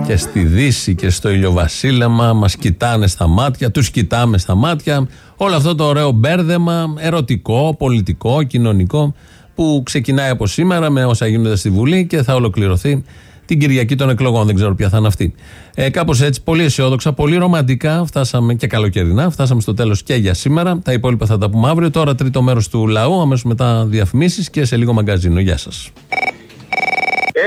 Και στη Δύση και στο ηλιοβασίλεμα μας κοιτάνε στα μάτια, τους κοιτάμε στα μάτια. Όλο αυτό το ωραίο μπέρδεμα, ερωτικό, πολιτικό, κοινωνικό, που ξεκινάει από σήμερα με όσα γίνονται στη Βουλή και θα ολοκληρωθεί την Κυριακή των εκλογών. Δεν ξέρω ποια θα είναι αυτή. Ε, Κάπως έτσι, πολύ αισιόδοξα, πολύ ρομαντικά, φτάσαμε και καλοκαιρινά, φτάσαμε στο τέλος και για σήμερα. Τα υπόλοιπα θα τα πούμε αύριο. Τώρα τρίτο μέρος του λαού, αμέσως μετά διαφημίσεις και σε λίγο μαγκαζίνο. Γεια σας.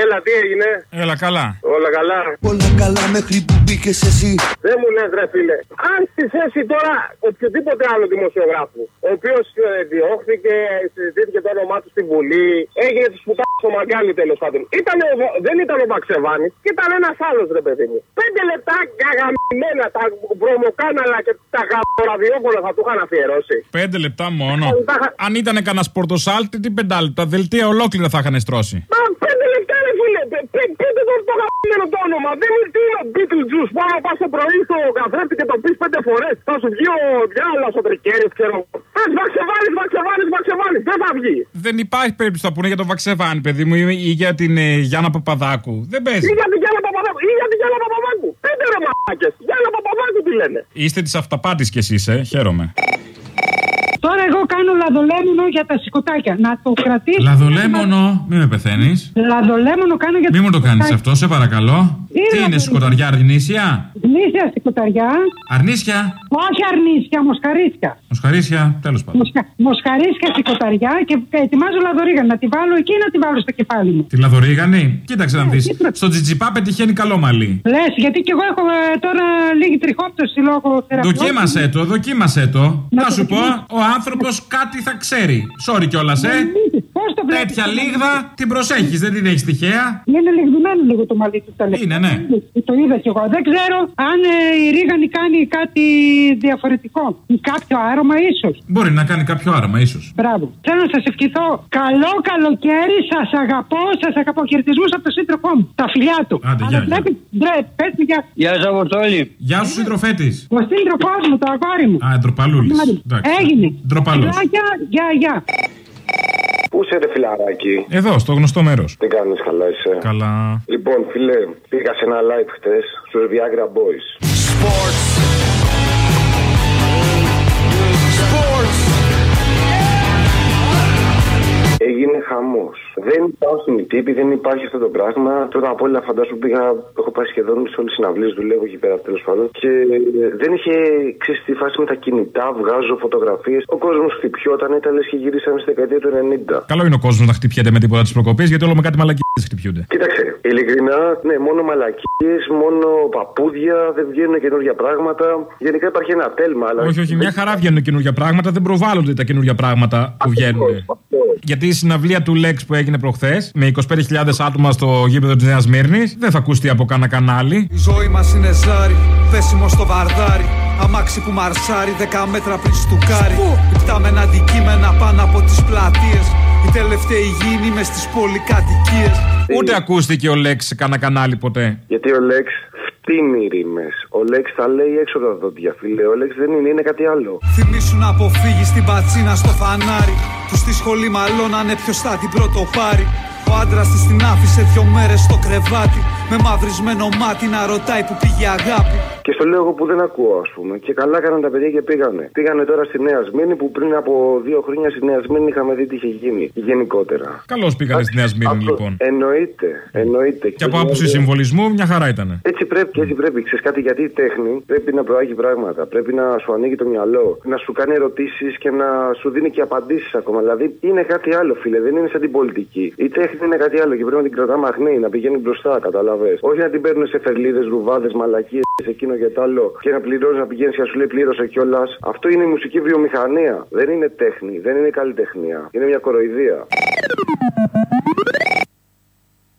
Έλα, τι έγινε; Έλα, καλά. Όλα καλά. Όλα καλά μέχρι που μπήκες εσύ Δεν μου λες ρε φίλε. Αν στη θέση τώρα οποιοδήποτε άλλο δημοσιογράφου, ο οποίος διώχθηκε, συζητήθηκε το όνομά του στη Βουλή, έγινε της σπουτά στο μαγκάλι τέλος πάντων. Ήτανε ο, Βο- δεν ήταν ο Βαξεβάνη, ήταν ένας άλλος ρε παιδί μου. Πέντε λεπτά καγαμμένα τα βρωμοκάναλα και τα γαμμοραδιόφωνα θα του είχαν αφιερώσει. Πέντε λεπτά μόνο. Αν ήταν κανένας πορτοσάλτη, τι πεντάλεπτα. Δελτία ολόκληρα θα είχαν στρώσει. Μα πέντε λεπτά ρε φίλε, πε- πε- πέντε το το γαμμένο το όνομα. Δεν είναι τι είναι ο Beetlejuice που άμα πας το πρωί στο καθρέφτη και το πεις πέντε φορές θα σου βγει ο διάλογος ο τρικέρης ξέρω. Πες Βαξεβάνης, Βαξεβάνης, Βαξεβάνης, δεν θα βγει. Δεν υπάρχει περίπτωση να πούνε για τον Βαξεβάνη, παιδί μου, ή ή για την ε, Γιάννα Παπαδάκου. Δεν παίζει. Ή για την Γιάννα Παπαδάκου, ή για την Γιάννα Παπαδάκου. Πέντε ρε μαλάκες, Γιάννα Παπαδάκου τι λένε. Είστε της αυταπάτης κι εσείς, ε. Χαίρομαι. Τώρα εγώ κάνω λαδολέμονο για τα σηκωτάκια. Να το κρατήσω. Λαδολέμονο, μην με πεθαίνεις. Λαδολέμονο κάνω για Μην μου το κάνεις σηκωτάκια. αυτό, σε παρακαλώ. Είναι Τι είναι, λαδολέμονο; σκοταριά αρνήσια; Γνήσια σηκωταριά. Αρνήσια; Όχι αρνίσια, μοσχαρίσια. Μοσχαρίσια, τέλος πάντων. Μοσχα... Μοσχαρίσια σηκωταριά και ετοιμάζω λαδορίγα. Να τη βάλω εκεί ή να τη βάλω στο κεφάλι μου; Τη λαδορίγανη; Κοίταξε να δεις. Στο τζιτζιπά πετυχαίνει καλό μαλλί. Λες, γιατί κι εγώ έχω ε, τώρα λίγη τριχόπτωση λόγω θεραπείας. Δοκίμασέ το, δοκίμασέ το. Να Να το σου πω, δοκιμάσω. ο άνθρωπος κάτι θα ξέρει. Sorry κιόλας, ε. Πώς το βλέπεις Τέτοια το μαλλί λίγδα την προσέχεις, δεν την έχεις τυχαία. Είναι λιγδουμένο λίγο το μαλλί του τελευταίο. Είναι, ναι. Το είδα κι εγώ. Δεν ξέρω αν ε, η Ρίγανη κάνει κάτι διαφορετικό. Ή κάποιο άρωμα ίσως. Μπορεί να κάνει κάποιο άρωμα, ίσως. Μπράβο. Θέλω να σας ευχηθώ καλό καλοκαίρι. Σας αγαπώ. Σας αγαπώ. Χαιρετισμούς από τον σύντροφό μου. Τα φιλιά του. Άντε, Αλλά γεια, γεια. βλέπεις, μπρε, πες μου για. Γεια σας, Αποστόλη. Γεια σου, συντροφέ τη. Ο σύντροφός μου, το αγόρι μου. Α, ντροπαλούλης. Έγινε. Ντροπαλός. Γεια, γεια, γεια. Πού είσαι ρε φιλαράκι; Εδώ, στο γνωστό μέρος. Τι κάνεις καλά είσαι; Καλά. Λοιπόν φίλε, πήγα σε ένα live χτες στους Viagra Boys. Έγινε χαμός. Δεν υπάρχουν οι τύποι, δεν υπάρχει αυτό το πράγμα. Πρώτα απ' όλα, φαντάσου πήγα, έχω πάει σχεδόν σε όλες τις συναυλίες, δουλεύω εκεί πέρα τέλος πάντων. Και δεν είχε ξέρεις τη φάση με τα κινητά, βγάζω φωτογραφίες. Ο κόσμος χτυπιόταν, ήταν λες και γυρίσαμε στη δεκαετία του 90. Καλό είναι ο κόσμος να χτυπιέται με τίποτα τι προκοπέ, γιατί όλο με κάτι μαλακίες χτυπιούνται. Κοίταξε, ειλικρινά, ναι, μόνο μαλακίες, μόνο παπούδια, δεν βγαίνουν καινούργια πράγματα. Γενικά υπάρχει ένα τέλμα, αλλά. Όχι, όχι, μια χαρά βγαίνουν καινούργια πράγματα, δεν προβάλλονται τα καινούργια πράγματα που βγαίνουν. Γιατί η συναυλία του Lex που έγινε προχθές με 25.000 άτομα στο γήπεδο της Νέας Μύρνης δεν θα ακουστεί από κανένα κανάλι. Η ζωή μας είναι ζάρι, πέσιμο στο βαρδάρι. Αμάξι που μαρσάρει 10 μέτρα πριν στουκάρει. Υπτάμενα αντικείμενα πάνω από τις πλατείες. Οι τελευταίοι φταίει η υγιεινή μες στι πολυκατοικίες. Ούτε ακούστηκε ο Λέξ σε κανένα κανάλι ποτέ. Γιατί ο Λέξ φτύνει ρήμε. Ο Λέξ τα λέει έξω από τα δόντια, φίλε. Ο Λέξ δεν είναι, είναι κάτι άλλο. Θυμήσου να αποφύγεις την πατσίνα στο φανάρι. Που στη σχολή μαλώνανε ποιος θα την πρώτο πάρει. Ο άντρα τη την άφησε δυο μέρες στο κρεβάτι. Με μαυρισμένο μάτι να ρωτάει που πήγε αγάπη. Και στο λέω εγώ που δεν ακούω, ας πούμε. Και καλά έκαναν τα παιδιά και πήγανε. Πήγανε τώρα στη Νέα Σμύρνη που πριν από δύο χρόνια στη Νέα Σμύρνη είχαμε δει τι είχε γίνει γενικότερα. Καλώς πήγανε στη Νέα Σμύρνη, λοιπόν. Εννοείται, εννοείται. Και από άποψη συμβολισμού, μια χαρά ήταν. Έτσι πρέπει και έτσι πρέπει. Ξέρεις κάτι, γιατί η τέχνη πρέπει να προάγει πράγματα. Πρέπει να σου ανοίγει το μυαλό, να σου κάνει ερωτήσεις και να σου δίνει και απαντήσεις ακόμα. Δηλαδή είναι κάτι άλλο, φίλε. Δεν είναι σαν την πολιτική. Η τέχνη είναι κάτι άλλο και πρέπει να την κρατάμε αχνή, να πηγαίνει μπροστά, καταλαβέ. Όχι να την παίρνουν σε φερλίδες, ρουβάδε, μαλακίες, εκείνο και το άλλο και να πληρώνεις να πηγαίνεις και να σου λέει πλήρωσε κιόλας. Αυτό είναι η μουσική βιομηχανία. Δεν είναι τέχνη, δεν είναι καλλιτεχνία. Είναι μια κοροϊδία.